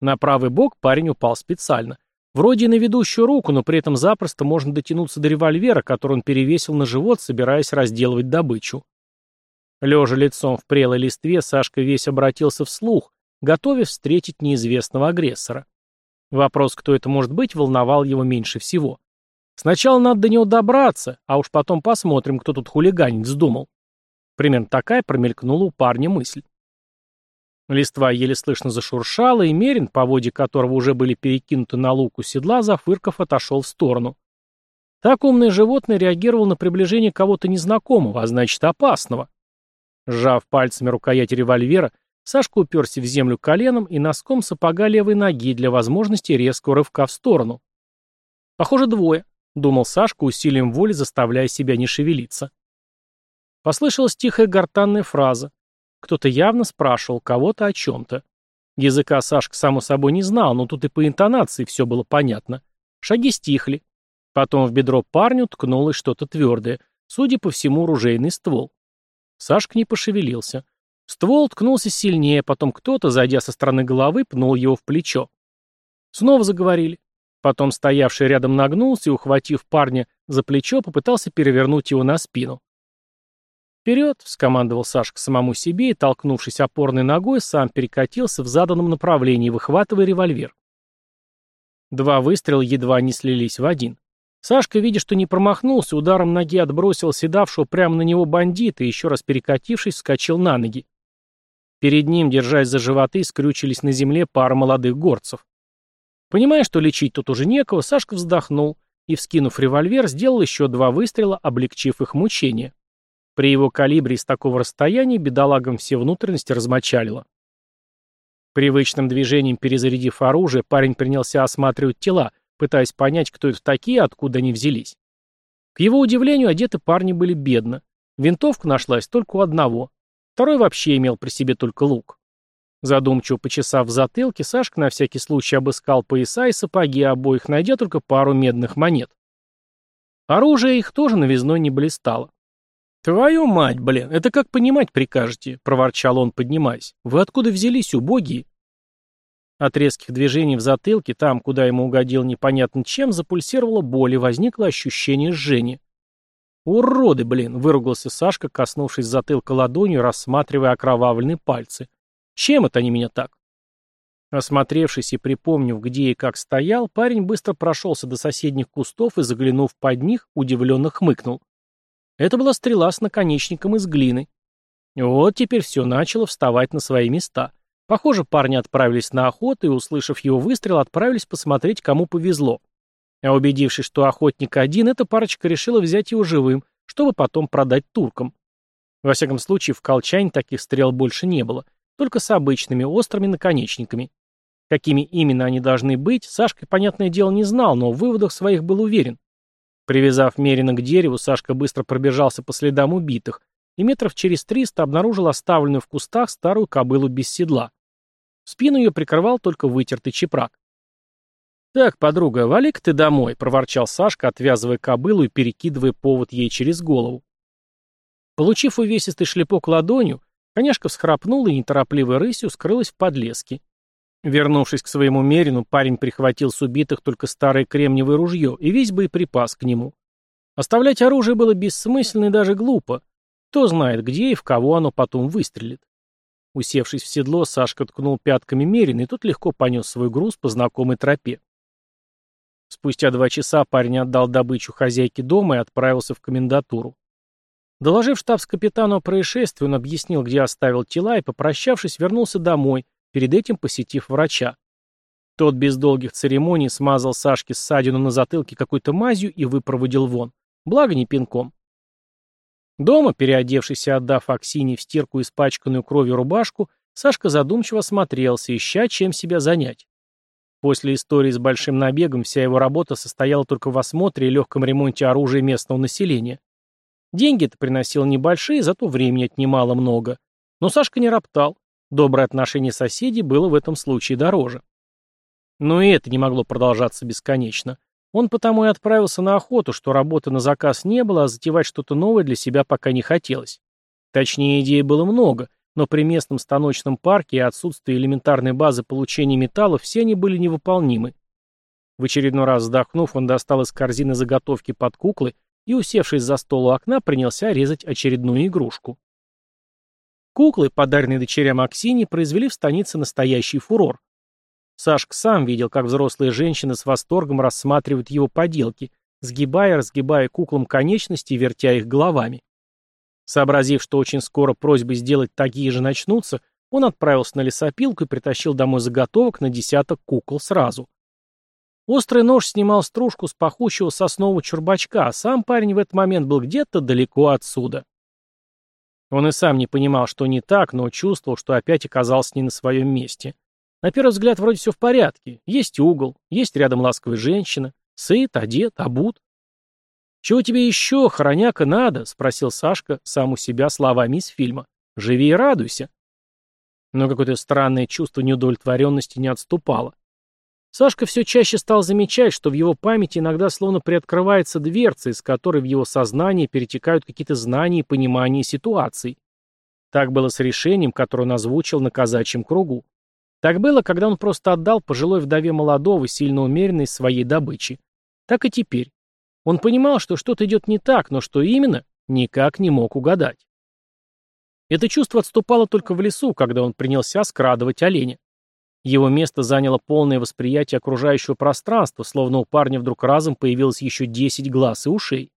На правый бок парень упал специально. Вроде на ведущую руку, но при этом запросто можно дотянуться до револьвера, который он перевесил на живот, собираясь разделывать добычу. Лежа лицом в прелой листве, Сашка весь обратился вслух, готовясь встретить неизвестного агрессора. Вопрос, кто это может быть, волновал его меньше всего. Сначала надо до него добраться, а уж потом посмотрим, кто тут хулиганить вздумал. Примерно такая промелькнула у парня мысль. Листва еле слышно зашуршала, и Мерин, по воде которого уже были перекинуты на луку седла, зафырков отошел в сторону. Так умное животное реагировало на приближение кого-то незнакомого, а значит опасного. Сжав пальцами рукоять револьвера, Сашка уперся в землю коленом и носком сапога левой ноги для возможности резкого рывка в сторону. «Похоже, двое», — думал Сашка, усилием воли заставляя себя не шевелиться. Послышалась тихая гортанная фраза. Кто-то явно спрашивал кого-то о чем-то. Языка Сашка, само собой, не знал, но тут и по интонации все было понятно. Шаги стихли. Потом в бедро парню ткнулось что-то твердое, судя по всему, ружейный ствол. Сашка не пошевелился. Ствол ткнулся сильнее, потом кто-то, зайдя со стороны головы, пнул его в плечо. Снова заговорили. Потом стоявший рядом нагнулся и, ухватив парня за плечо, попытался перевернуть его на спину. «Вперед!» — скомандовал Сашка самому себе и, толкнувшись опорной ногой, сам перекатился в заданном направлении, выхватывая револьвер. Два выстрела едва не слились в один. Сашка, видя, что не промахнулся, ударом ноги отбросил седавшего прямо на него бандита и, еще раз перекатившись, вскочил на ноги. Перед ним, держась за животы, скрючились на земле пара молодых горцев. Понимая, что лечить тут уже некого, Сашка вздохнул и, вскинув револьвер, сделал еще два выстрела, облегчив их мучение. При его калибре из такого расстояния бедолагам все внутренности размочалило. Привычным движением перезарядив оружие, парень принялся осматривать тела, пытаясь понять, кто это такие, откуда они взялись. К его удивлению, одеты парни были бедно. Винтовка нашлась только у одного. Второй вообще имел при себе только лук. Задумчиво почесав в затылке, Сашка на всякий случай обыскал пояса и сапоги обоих, найдя только пару медных монет. Оружие их тоже новизной не блистало. «Твою мать, блин, это как понимать прикажете?» — проворчал он, поднимаясь. «Вы откуда взялись, убогие?» От резких движений в затылке, там, куда ему угодил непонятно чем, запульсировала боль и возникло ощущение жжения. «Уроды, блин!» — выругался Сашка, коснувшись затылка ладонью, рассматривая окровавленные пальцы. «Чем это они меня так?» Осмотревшись и припомнив, где и как стоял, парень быстро прошелся до соседних кустов и, заглянув под них, удивленно хмыкнул. Это была стрела с наконечником из глины. Вот теперь все начало вставать на свои места. Похоже, парни отправились на охоту и, услышав его выстрел, отправились посмотреть, кому повезло. А убедившись, что охотник один, эта парочка решила взять его живым, чтобы потом продать туркам. Во всяком случае, в Колчане таких стрел больше не было, только с обычными острыми наконечниками. Какими именно они должны быть, Сашка, понятное дело, не знал, но в выводах своих был уверен. Привязав Мерина к дереву, Сашка быстро пробежался по следам убитых и метров через триста обнаружил оставленную в кустах старую кобылу без седла. Спину ее прикрывал только вытертый чепрак. «Так, подруга, вали-ка ты домой», — проворчал Сашка, отвязывая кобылу и перекидывая повод ей через голову. Получив увесистый шлепок ладонью, коняшка всхрапнула и неторопливой рысью скрылась в подлеске. Вернувшись к своему мерину, парень прихватил с убитых только старое кремниевое ружье и весь боеприпас к нему. Оставлять оружие было бессмысленно и даже глупо. Кто знает, где и в кого оно потом выстрелит. Усевшись в седло, Сашка ткнул пятками мерин, и тот легко понес свой груз по знакомой тропе. Спустя два часа парень отдал добычу хозяйке дома и отправился в комендатуру. Доложив штабс-капитану о происшествии, он объяснил, где оставил тела, и, попрощавшись, вернулся домой, перед этим посетив врача. Тот без долгих церемоний смазал Сашке ссадину на затылке какой-то мазью и выпроводил вон. Благо не пинком. Дома, переодевшись и отдав Аксине в стирку испачканную кровью рубашку, Сашка задумчиво смотрелся, ища, чем себя занять. После истории с большим набегом вся его работа состояла только в осмотре и легком ремонте оружия местного населения. Деньги это приносило небольшие, зато времени отнимало много. Но Сашка не роптал. Доброе отношение соседей было в этом случае дороже. Но и это не могло продолжаться бесконечно. Он потому и отправился на охоту, что работы на заказ не было, а затевать что-то новое для себя пока не хотелось. Точнее, идей было много, но при местном станочном парке и отсутствии элементарной базы получения металлов все они были невыполнимы. В очередной раз вздохнув, он достал из корзины заготовки под куклы и, усевшись за стол у окна, принялся резать очередную игрушку. Куклы, подаренные дочерям Аксини, произвели в станице настоящий фурор. Сашка сам видел, как взрослые женщины с восторгом рассматривают его поделки, сгибая и разгибая куклам конечности и вертя их головами. Сообразив, что очень скоро просьбы сделать такие же начнутся, он отправился на лесопилку и притащил домой заготовок на десяток кукол сразу. Острый нож снимал стружку с пахущего соснового чурбачка, а сам парень в этот момент был где-то далеко отсюда. Он и сам не понимал, что не так, но чувствовал, что опять оказался не на своем месте. На первый взгляд вроде все в порядке. Есть угол, есть рядом ласковая женщина, сыт, одет, обут. «Чего тебе еще, хороняка, надо?» — спросил Сашка сам у себя словами из фильма. «Живи и радуйся». Но какое-то странное чувство неудовлетворенности не отступало. Сашка все чаще стал замечать, что в его памяти иногда словно приоткрывается дверца, из которой в его сознание перетекают какие-то знания и понимания ситуаций. Так было с решением, которое он озвучил на казачьем кругу. Так было, когда он просто отдал пожилой вдове молодого, сильно умеренной своей добычи. Так и теперь. Он понимал, что что-то идет не так, но что именно, никак не мог угадать. Это чувство отступало только в лесу, когда он принялся скрадывать оленя. Его место заняло полное восприятие окружающего пространства, словно у парня вдруг разом появилось еще 10 глаз и ушей.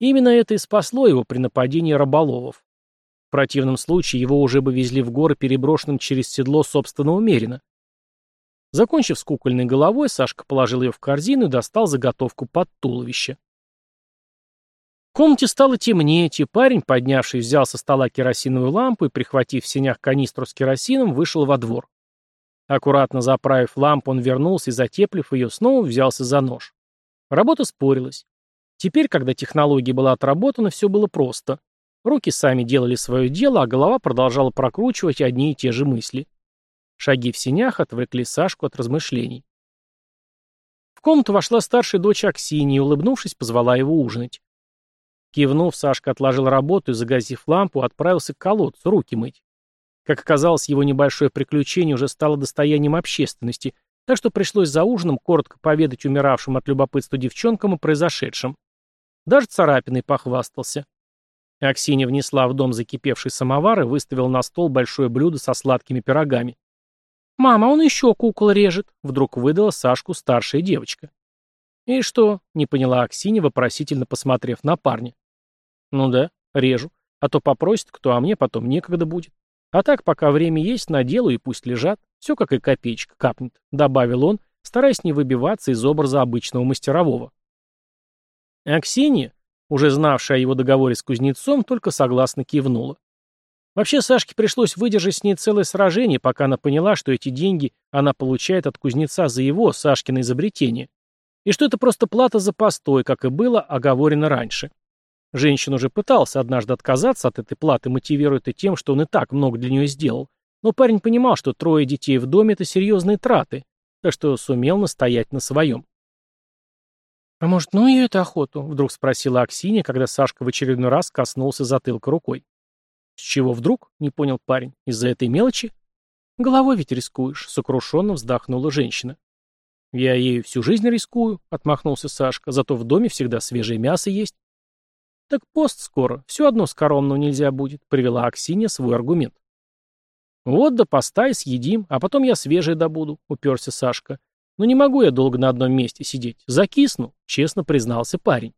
Именно это и спасло его при нападении раболовов. В противном случае его уже бы везли в горы переброшенным через седло собственного мерина. Закончив с кукольной головой, Сашка положил ее в корзину и достал заготовку под туловище. В комнате стало темнеть, и парень, поднявшись, взял со стола керосиновую лампу и, прихватив в сенях канистру с керосином, вышел во двор. Аккуратно заправив лампу, он вернулся и, затеплив ее, снова взялся за нож. Работа спорилась. Теперь, когда технология была отработана, все было просто. Руки сами делали свое дело, а голова продолжала прокручивать одни и те же мысли. Шаги в синях отвлекли Сашку от размышлений. В комнату вошла старшая дочь Аксиньи и, улыбнувшись, позвала его ужинать. Кивнув, Сашка отложил работу и, загасив лампу, отправился к колодцу руки мыть. Как оказалось, его небольшое приключение уже стало достоянием общественности, так что пришлось за ужином коротко поведать умиравшим от любопытства девчонкам о произошедшем. Даже царапиной похвастался. Аксинья внесла в дом закипевший самовар и выставила на стол большое блюдо со сладкими пирогами. «Мама, он еще кукол режет», — вдруг выдала Сашку старшая девочка. «И что?» — не поняла Аксинья, вопросительно посмотрев на парня. «Ну да, режу. А то попросит кто, а мне потом некогда будет. А так, пока время есть, наделаю и пусть лежат. Все как и копеечка капнет», — добавил он, стараясь не выбиваться из образа обычного мастерового. Аксинья, уже знавшая о его договоре с кузнецом, только согласно кивнула. Вообще Сашке пришлось выдержать с ней целое сражение, пока она поняла, что эти деньги она получает от кузнеца за его, Сашкино изобретение, и что это просто плата за постой, как и было оговорено раньше. Женщина уже пытался однажды отказаться от этой платы, мотивируя это тем, что он и так много для нее сделал, но парень понимал, что трое детей в доме – это серьезные траты, так что сумел настоять на своем. «А может, ну ее эту охоту?» — вдруг спросила Аксинья, когда Сашка в очередной раз коснулся затылка рукой. «С чего вдруг?» — не понял парень. «Из-за этой мелочи?» «Головой ведь рискуешь», — сокрушенно вздохнула женщина. «Я ею всю жизнь рискую», — отмахнулся Сашка, «зато в доме всегда свежее мясо есть». «Так пост скоро, все одно скоромного нельзя будет», — привела Аксинья свой аргумент. «Вот до поста и съедим, а потом я свежее добуду», — уперся Сашка. «Но не могу я долго на одном месте сидеть. Закисну», — честно признался парень.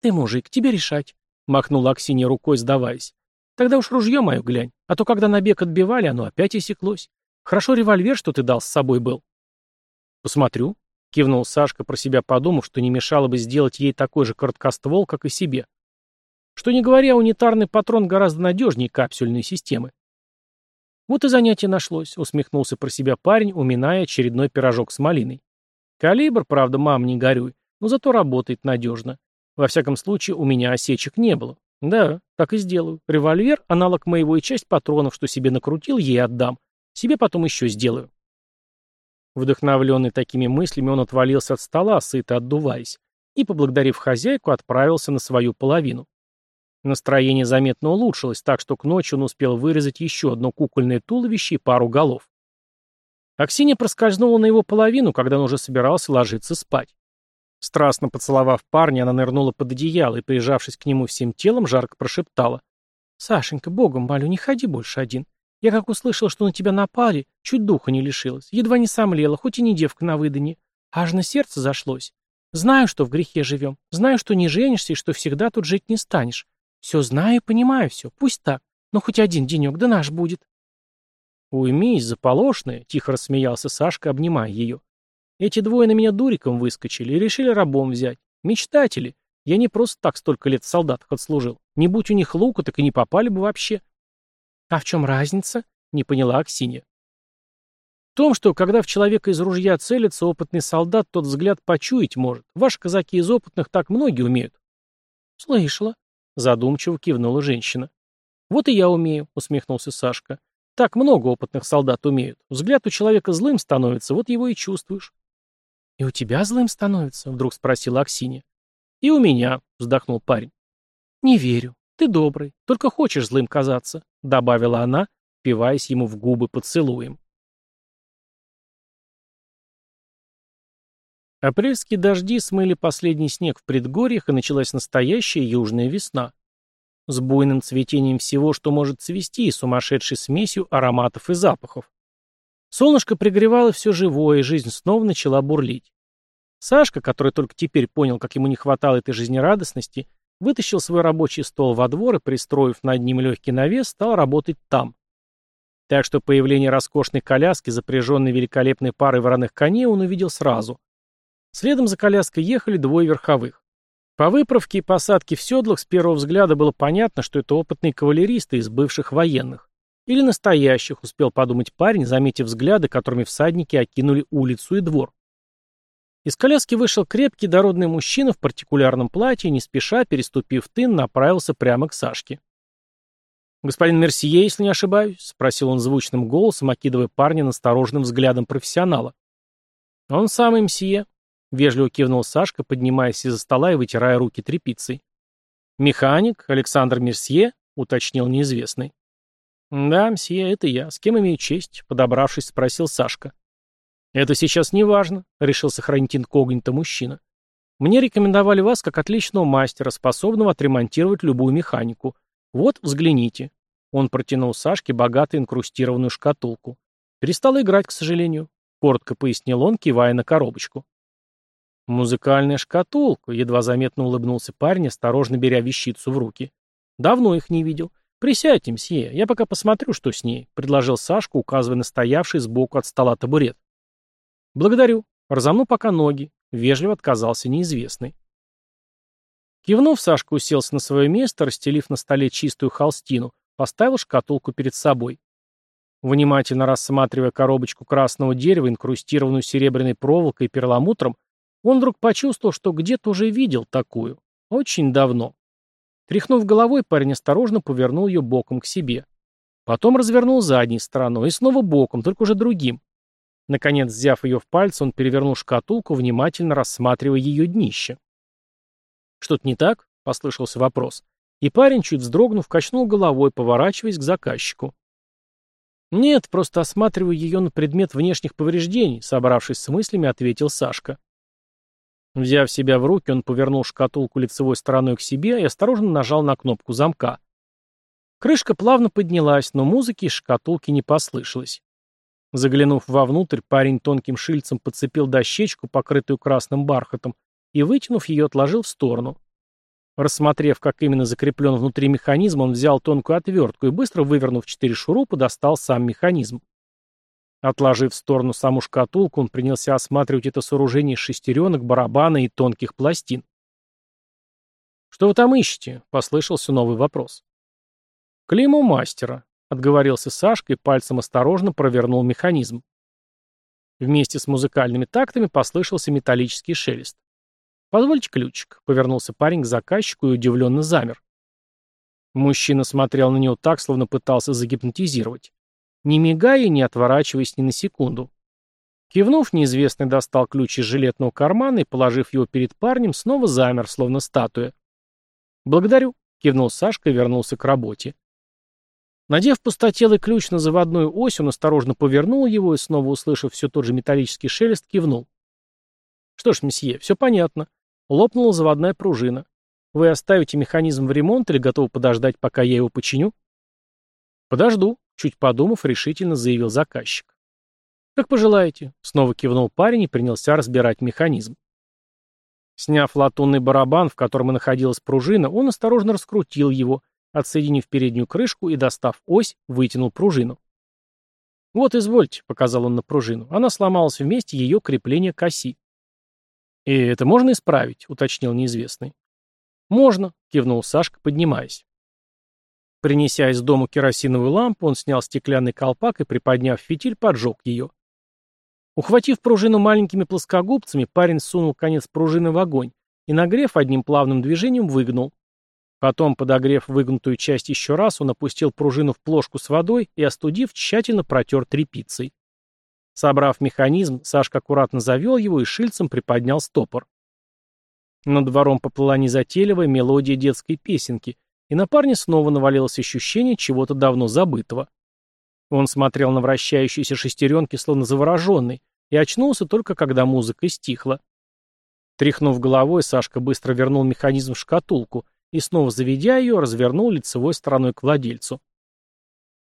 «Ты мужик, тебе решать», — махнула Аксинья рукой, сдаваясь. Тогда уж ружье мое глянь, а то когда набег отбивали, оно опять осеклось. Хорошо револьвер, что ты дал с собой был. Посмотрю, кивнул Сашка, про себя подумав, что не мешало бы сделать ей такой же короткоствол, как и себе. Что не говоря, унитарный патрон гораздо надежнее капсюльной системы. Вот и занятие нашлось, усмехнулся про себя парень, уминая очередной пирожок с малиной. Калибр, правда, мам, не горюй, но зато работает надежно. Во всяком случае, у меня осечек не было. Да, так и сделаю. Револьвер — аналог моего и часть патронов, что себе накрутил, ей отдам. Себе потом еще сделаю. Вдохновленный такими мыслями, он отвалился от стола, сыто отдуваясь, и, поблагодарив хозяйку, отправился на свою половину. Настроение заметно улучшилось, так что к ночи он успел вырезать еще одно кукольное туловище и пару голов. Аксинья проскользнула на его половину, когда он уже собирался ложиться спать. Страстно поцеловав парня, она нырнула под одеяло и, прижавшись к нему всем телом, жарко прошептала. «Сашенька, богом молю, не ходи больше один. Я как услышала, что на тебя напали, чуть духа не лишилась, едва не сомлела, хоть и не девка на выданье. Аж на сердце зашлось. Знаю, что в грехе живем, знаю, что не женишься и что всегда тут жить не станешь. Все знаю и понимаю все, пусть так, но хоть один денек да наш будет». «Уймись, заполошная», — тихо рассмеялся Сашка, обнимая ее. Эти двое на меня дуриком выскочили и решили рабом взять. Мечтатели. Я не просто так столько лет в солдатах отслужил. Не будь у них лука, так и не попали бы вообще. А в чем разница? Не поняла Аксинья. В том, что когда в человека из ружья целится опытный солдат, тот взгляд почуять может. Ваши казаки из опытных так многие умеют. Слышала. Задумчиво кивнула женщина. Вот и я умею, усмехнулся Сашка. Так много опытных солдат умеют. Взгляд у человека злым становится, вот его и чувствуешь. «И у тебя злым становится?» — вдруг спросила Аксинья. «И у меня», — вздохнул парень. «Не верю. Ты добрый. Только хочешь злым казаться», — добавила она, впиваясь ему в губы поцелуем. Апрельские дожди смыли последний снег в предгорьях, и началась настоящая южная весна. С буйным цветением всего, что может цвести, и сумасшедшей смесью ароматов и запахов. Солнышко пригревало все живое, и жизнь снова начала бурлить. Сашка, который только теперь понял, как ему не хватало этой жизнерадостности, вытащил свой рабочий стол во двор и, пристроив над ним легкий навес, стал работать там. Так что появление роскошной коляски, запряженной великолепной парой вороных коней, он увидел сразу. Следом за коляской ехали двое верховых. По выправке и посадке в седлах с первого взгляда было понятно, что это опытные кавалеристы из бывших военных. Или настоящих, успел подумать парень, заметив взгляды, которыми всадники окинули улицу и двор. Из коляски вышел крепкий дородный мужчина в партикулярном платье, не спеша, переступив тын, направился прямо к Сашке. «Господин Мерсье, если не ошибаюсь?» — спросил он звучным голосом, окидывая парня настороженным взглядом профессионала. «Он самый мсье», — вежливо кивнул Сашка, поднимаясь из-за стола и вытирая руки тряпицей. «Механик Александр Мерсье?» — уточнил неизвестный. «Да, мсье, это я. С кем имею честь?» — подобравшись, спросил Сашка. «Это сейчас не важно», — решил сохранить инкогнито мужчина. «Мне рекомендовали вас как отличного мастера, способного отремонтировать любую механику. Вот, взгляните». Он протянул Сашке богато инкрустированную шкатулку. Перестала играть, к сожалению», — коротко пояснил он, кивая на коробочку. «Музыкальная шкатулка», — едва заметно улыбнулся парень, осторожно беря вещицу в руки. «Давно их не видел. Присядьте, мсье, я пока посмотрю, что с ней», — предложил Сашка, указывая на стоявший сбоку от стола табурет. «Благодарю. Разомну пока ноги», — вежливо отказался неизвестный. Кивнув, Сашка уселся на свое место, расстелив на столе чистую холстину, поставил шкатулку перед собой. Внимательно рассматривая коробочку красного дерева, инкрустированную серебряной проволокой и перламутром, он вдруг почувствовал, что где-то уже видел такую. Очень давно. Тряхнув головой, парень осторожно повернул ее боком к себе. Потом развернул задней стороной и снова боком, только уже другим. Наконец, взяв ее в пальцы, он перевернул шкатулку, внимательно рассматривая ее днище. «Что-то не так?» — послышался вопрос. И парень, чуть вздрогнув, качнул головой, поворачиваясь к заказчику. «Нет, просто осматриваю ее на предмет внешних повреждений», — собравшись с мыслями, ответил Сашка. Взяв себя в руки, он повернул шкатулку лицевой стороной к себе и осторожно нажал на кнопку замка. Крышка плавно поднялась, но музыки из шкатулки не послышалось. Заглянув вовнутрь, парень тонким шильцем подцепил дощечку, покрытую красным бархатом, и, вытянув ее, отложил в сторону. Рассмотрев, как именно закреплен внутри механизм, он взял тонкую отвертку и, быстро вывернув четыре шурупа, достал сам механизм. Отложив в сторону саму шкатулку, он принялся осматривать это сооружение из шестеренок, барабана и тонких пластин. «Что вы там ищете?» — послышался новый вопрос. «Клеймо мастера», — отговорился Сашка и пальцем осторожно провернул механизм. Вместе с музыкальными тактами послышался металлический шелест. «Позвольте ключик», — повернулся парень к заказчику и удивленно замер. Мужчина смотрел на него так, словно пытался загипнотизировать. Не мигая и не отворачиваясь ни на секунду. Кивнув, неизвестный достал ключ из жилетного кармана и, положив его перед парнем, снова замер, словно статуя. «Благодарю», — кивнул Сашка и вернулся к работе. Надев пустотелый ключ на заводную ось, он осторожно повернул его и, снова услышав все тот же металлический шелест, кивнул. «Что ж, месье, все понятно. Лопнула заводная пружина. Вы оставите механизм в ремонт или готовы подождать, пока я его починю? Подожду, чуть подумав, решительно заявил заказчик. Как пожелаете, снова кивнул парень и принялся разбирать механизм. Сняв латунный барабан, в котором и находилась пружина, он осторожно раскрутил его, отсоединив переднюю крышку и, достав ось, вытянул пружину. «Вот, извольте», — показал он на пружину. Она сломалась вместе ее крепления к оси. «И это можно исправить?» — уточнил неизвестный. «Можно», — кивнул Сашка, поднимаясь. Принеся из дома керосиновую лампу, он снял стеклянный колпак и, приподняв фитиль, поджег ее. Ухватив пружину маленькими плоскогубцами, парень сунул конец пружины в огонь и, нагрев одним плавным движением, выгнул. Потом, подогрев выгнутую часть еще раз, он опустил пружину в плошку с водой и, остудив, тщательно протер тряпицей. Собрав механизм, Сашка аккуратно завел его и шильцем приподнял стопор. Над двором поплыла незатейливая мелодия детской песенки, и на парня снова навалилось ощущение чего-то давно забытого. Он смотрел на вращающиеся шестеренки, словно завороженный, и очнулся только когда музыка стихла. Тряхнув головой, Сашка быстро вернул механизм в шкатулку и, снова заведя ее, развернул лицевой стороной к владельцу.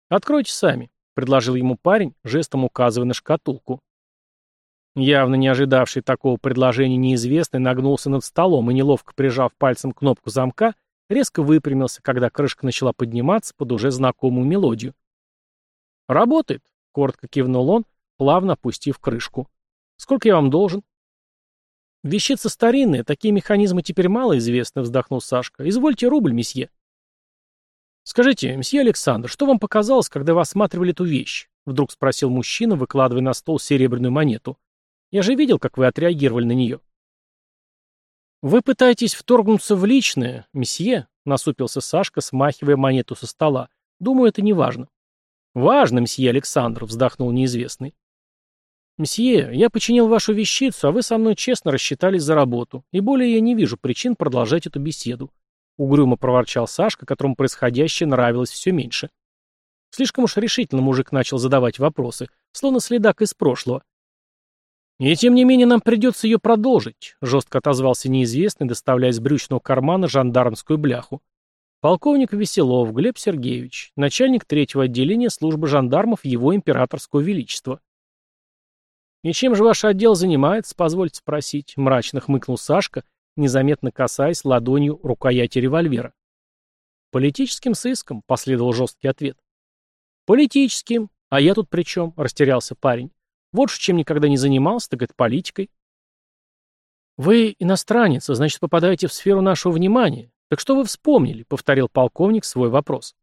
«Откройте сами», — предложил ему парень, жестом указывая на шкатулку. Явно не ожидавший такого предложения неизвестный нагнулся над столом и, неловко прижав пальцем кнопку замка, резко выпрямился, когда крышка начала подниматься под уже знакомую мелодию. «Работает», — коротко кивнул он, плавно опустив крышку. «Сколько я вам должен?» «Вещица старинная, такие механизмы теперь мало известны», — вздохнул Сашка. «Извольте рубль, месье». «Скажите, мсье Александр, что вам показалось, когда вы осматривали эту вещь?» — вдруг спросил мужчина, выкладывая на стол серебряную монету. «Я же видел, как вы отреагировали на нее». «Вы пытаетесь вторгнуться в личное, месье?» — насупился Сашка, смахивая монету со стола. «Думаю, это не важно». «Важно, мсье Александр», — вздохнул неизвестный. «Мсье, я починил вашу вещицу, а вы со мной честно рассчитались за работу, и более я не вижу причин продолжать эту беседу. Угрюмо проворчал Сашка, которому происходящее нравилось все меньше. Слишком уж решительно мужик начал задавать вопросы, словно следак из прошлого. «И тем не менее нам придется ее продолжить», — жестко отозвался неизвестный, доставляя из брючного кармана жандармскую бляху. Полковник Веселов Глеб Сергеевич, начальник третьего отделения службы жандармов Его Императорского Величества. «И чем же ваш отдел занимается, позвольте спросить?» — мрачно хмыкнул Сашка, незаметно касаясь ладонью рукояти револьвера. «Политическим сыском», — последовал жесткий ответ. «Политическим? А я тут при чем?» — растерялся парень. «Вот уж чем никогда не занимался, так это политикой». «Вы иностранец, а значит, попадаете в сферу нашего внимания. Так что вы вспомнили?» — повторил полковник свой вопрос.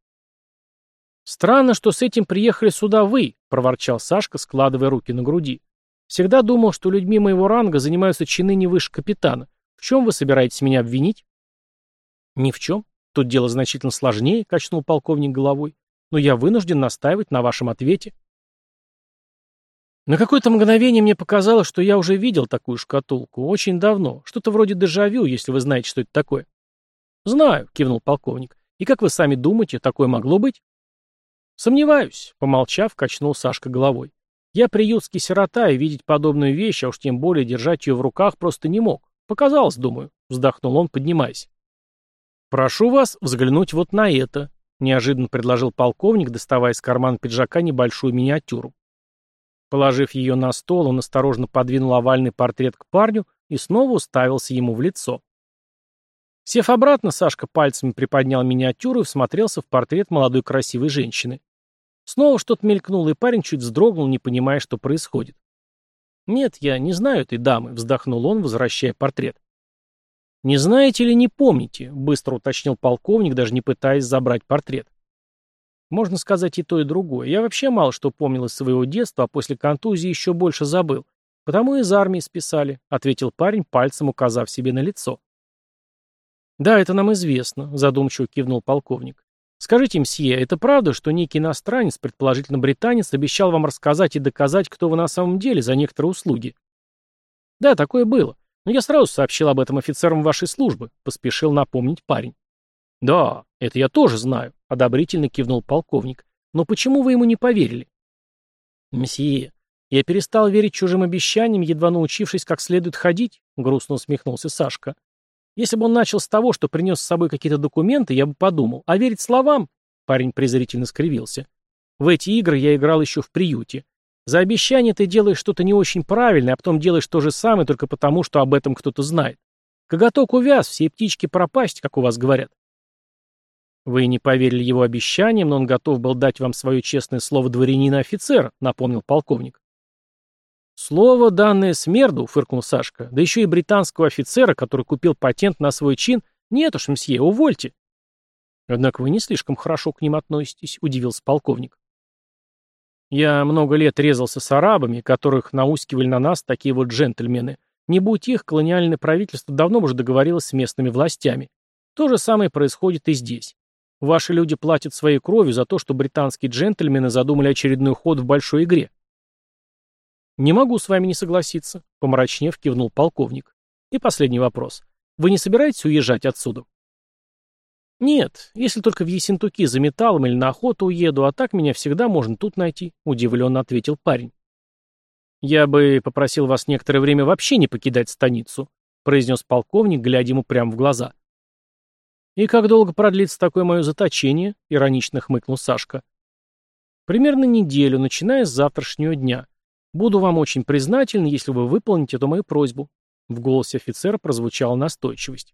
«Странно, что с этим приехали сюда вы», — проворчал Сашка, складывая руки на груди. «Всегда думал, что людьми моего ранга занимаются чины не выше капитана. В чем вы собираетесь меня обвинить?» «Ни в чем. Тут дело значительно сложнее», — качнул полковник головой. «Но я вынужден настаивать на вашем ответе». На какое-то мгновение мне показалось, что я уже видел такую шкатулку. Очень давно. Что-то вроде дежавю, если вы знаете, что это такое. «Знаю», — кивнул полковник. «И как вы сами думаете, такое могло быть?» «Сомневаюсь», — помолчав, качнул Сашка головой. «Я приютский сирота, и видеть подобную вещь, а уж тем более держать ее в руках, просто не мог. Показалось, думаю», — вздохнул он, поднимаясь. «Прошу вас взглянуть вот на это», — неожиданно предложил полковник, доставая из кармана пиджака небольшую миниатюру. Положив ее на стол, он осторожно подвинул овальный портрет к парню и снова уставился ему в лицо. Сев обратно, Сашка пальцами приподнял миниатюру и всмотрелся в портрет молодой красивой женщины. Снова что-то мелькнуло, и парень чуть вздрогнул, не понимая, что происходит. «Нет, я не знаю этой дамы», — вздохнул он, возвращая портрет. «Не знаете или не помните?» — быстро уточнил полковник, даже не пытаясь забрать портрет. Можно сказать и то, и другое. Я вообще мало что помнил из своего детства, а после контузии еще больше забыл. Потому из армии списали, — ответил парень, пальцем указав себе на лицо. «Да, это нам известно», — задумчиво кивнул полковник. «Скажите, мсье, это правда, что некий иностранец, предположительно британец, обещал вам рассказать и доказать, кто вы на самом деле за некоторые услуги?» «Да, такое было. Но я сразу сообщил об этом офицерам вашей службы», — поспешил напомнить парень. «Да, это я тоже знаю», — одобрительно кивнул полковник. «Но почему вы ему не поверили?» «Мсье, я перестал верить чужим обещаниям, едва научившись как следует ходить», — грустно усмехнулся Сашка. «Если бы он начал с того, что принес с собой какие-то документы, я бы подумал. А верить словам?» — парень презрительно скривился. «В эти игры я играл еще в приюте. За обещание ты делаешь что-то не очень правильное, а потом делаешь то же самое только потому, что об этом кто-то знает. Коготок увяз, все птички пропасть, как у вас говорят. «Вы не поверили его обещаниям, но он готов был дать вам свое честное слово дворянина-офицера», — напомнил полковник. «Слово, данное смерду», — фыркнул Сашка, — «да еще и британского офицера, который купил патент на свой чин. Нет уж, мсье, увольте». «Однако вы не слишком хорошо к ним относитесь», — удивился полковник. «Я много лет резался с арабами, которых наускивали на нас такие вот джентльмены. Не будь их, колониальное правительство давно уже договорилось с местными властями. То же самое происходит и здесь. Ваши люди платят своей кровью за то, что британские джентльмены задумали очередной ход в большой игре. Не могу с вами не согласиться, помрачнев кивнул полковник. И последний вопрос. Вы не собираетесь уезжать отсюда? Нет, если только в Ессентуки за металлом или на охоту уеду, а так меня всегда можно тут найти, удивленно ответил парень. Я бы попросил вас некоторое время вообще не покидать станицу, произнес полковник, глядя ему прямо в глаза. «И как долго продлится такое мое заточение?» — иронично хмыкнул Сашка. «Примерно неделю, начиная с завтрашнего дня. Буду вам очень признателен, если вы выполните эту мою просьбу». В голосе офицера прозвучала настойчивость.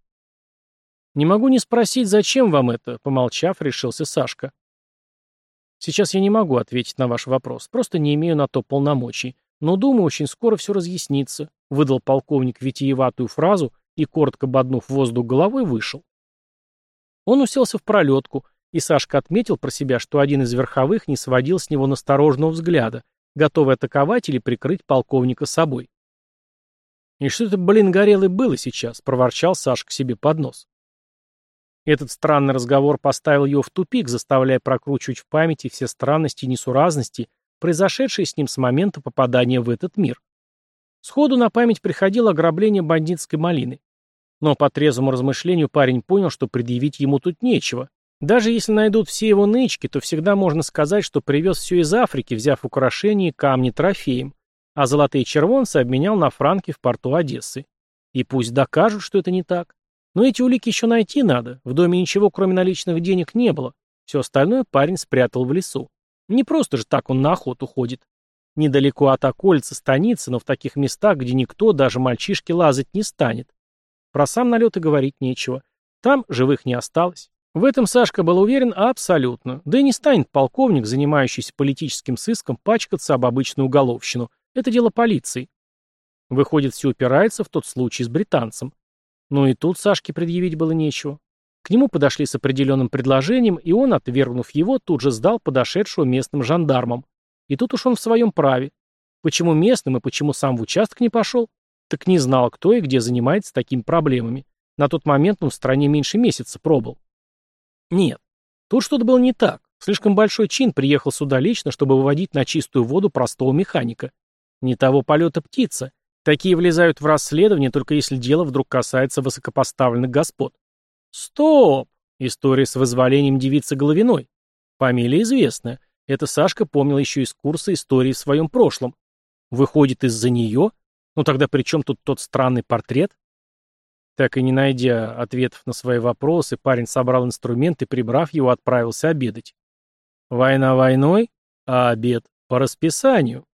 «Не могу не спросить, зачем вам это?» — помолчав, решился Сашка. «Сейчас я не могу ответить на ваш вопрос, просто не имею на то полномочий. Но, думаю, очень скоро все разъяснится», — выдал полковник витиеватую фразу и, коротко боднув воздух головой, вышел. Он уселся в пролетку, и Сашка отметил про себя, что один из верховых не сводил с него настороженного взгляда, готовый атаковать или прикрыть полковника собой. «И что это, блин, горелый было сейчас?» — проворчал Сашка себе под нос. Этот странный разговор поставил его в тупик, заставляя прокручивать в памяти все странности и несуразности, произошедшие с ним с момента попадания в этот мир. Сходу на память приходило ограбление бандитской малины. Но по трезвому размышлению парень понял, что предъявить ему тут нечего. Даже если найдут все его нычки, то всегда можно сказать, что привез все из Африки, взяв украшения и камни трофеем, а золотые червонцы обменял на франки в порту Одессы. И пусть докажут, что это не так. Но эти улики еще найти надо. В доме ничего, кроме наличных денег, не было. Все остальное парень спрятал в лесу. Не просто же так он на охоту ходит. Недалеко от окольца станицы, но в таких местах, где никто, даже мальчишки, лазать не станет. Про сам налет и говорить нечего. Там живых не осталось. В этом Сашка был уверен абсолютно. Да и не станет полковник, занимающийся политическим сыском, пачкаться об обычную уголовщину. Это дело полиции. Выходит, все упирается в тот случай с британцем. Но и тут Сашке предъявить было нечего. К нему подошли с определенным предложением, и он, отвергнув его, тут же сдал подошедшего местным жандармам. И тут уж он в своем праве. Почему местным и почему сам в участок не пошел? Так не знал, кто и где занимается такими проблемами. На тот момент он в стране меньше месяца пробыл. Нет, тут что-то было не так. Слишком большой чин приехал сюда лично, чтобы выводить на чистую воду простого механика. Не того полета птица. Такие влезают в расследование, только если дело вдруг касается высокопоставленных господ. Стоп! История с вызволением девицы Головиной. Фамилия известная. Это Сашка помнил еще из курса истории в своем прошлом. Выходит, из-за нее? Ну тогда при чем тут тот странный портрет? Так и не найдя ответов на свои вопросы, парень собрал инструмент и, прибрав его, отправился обедать. Война войной, а обед по расписанию.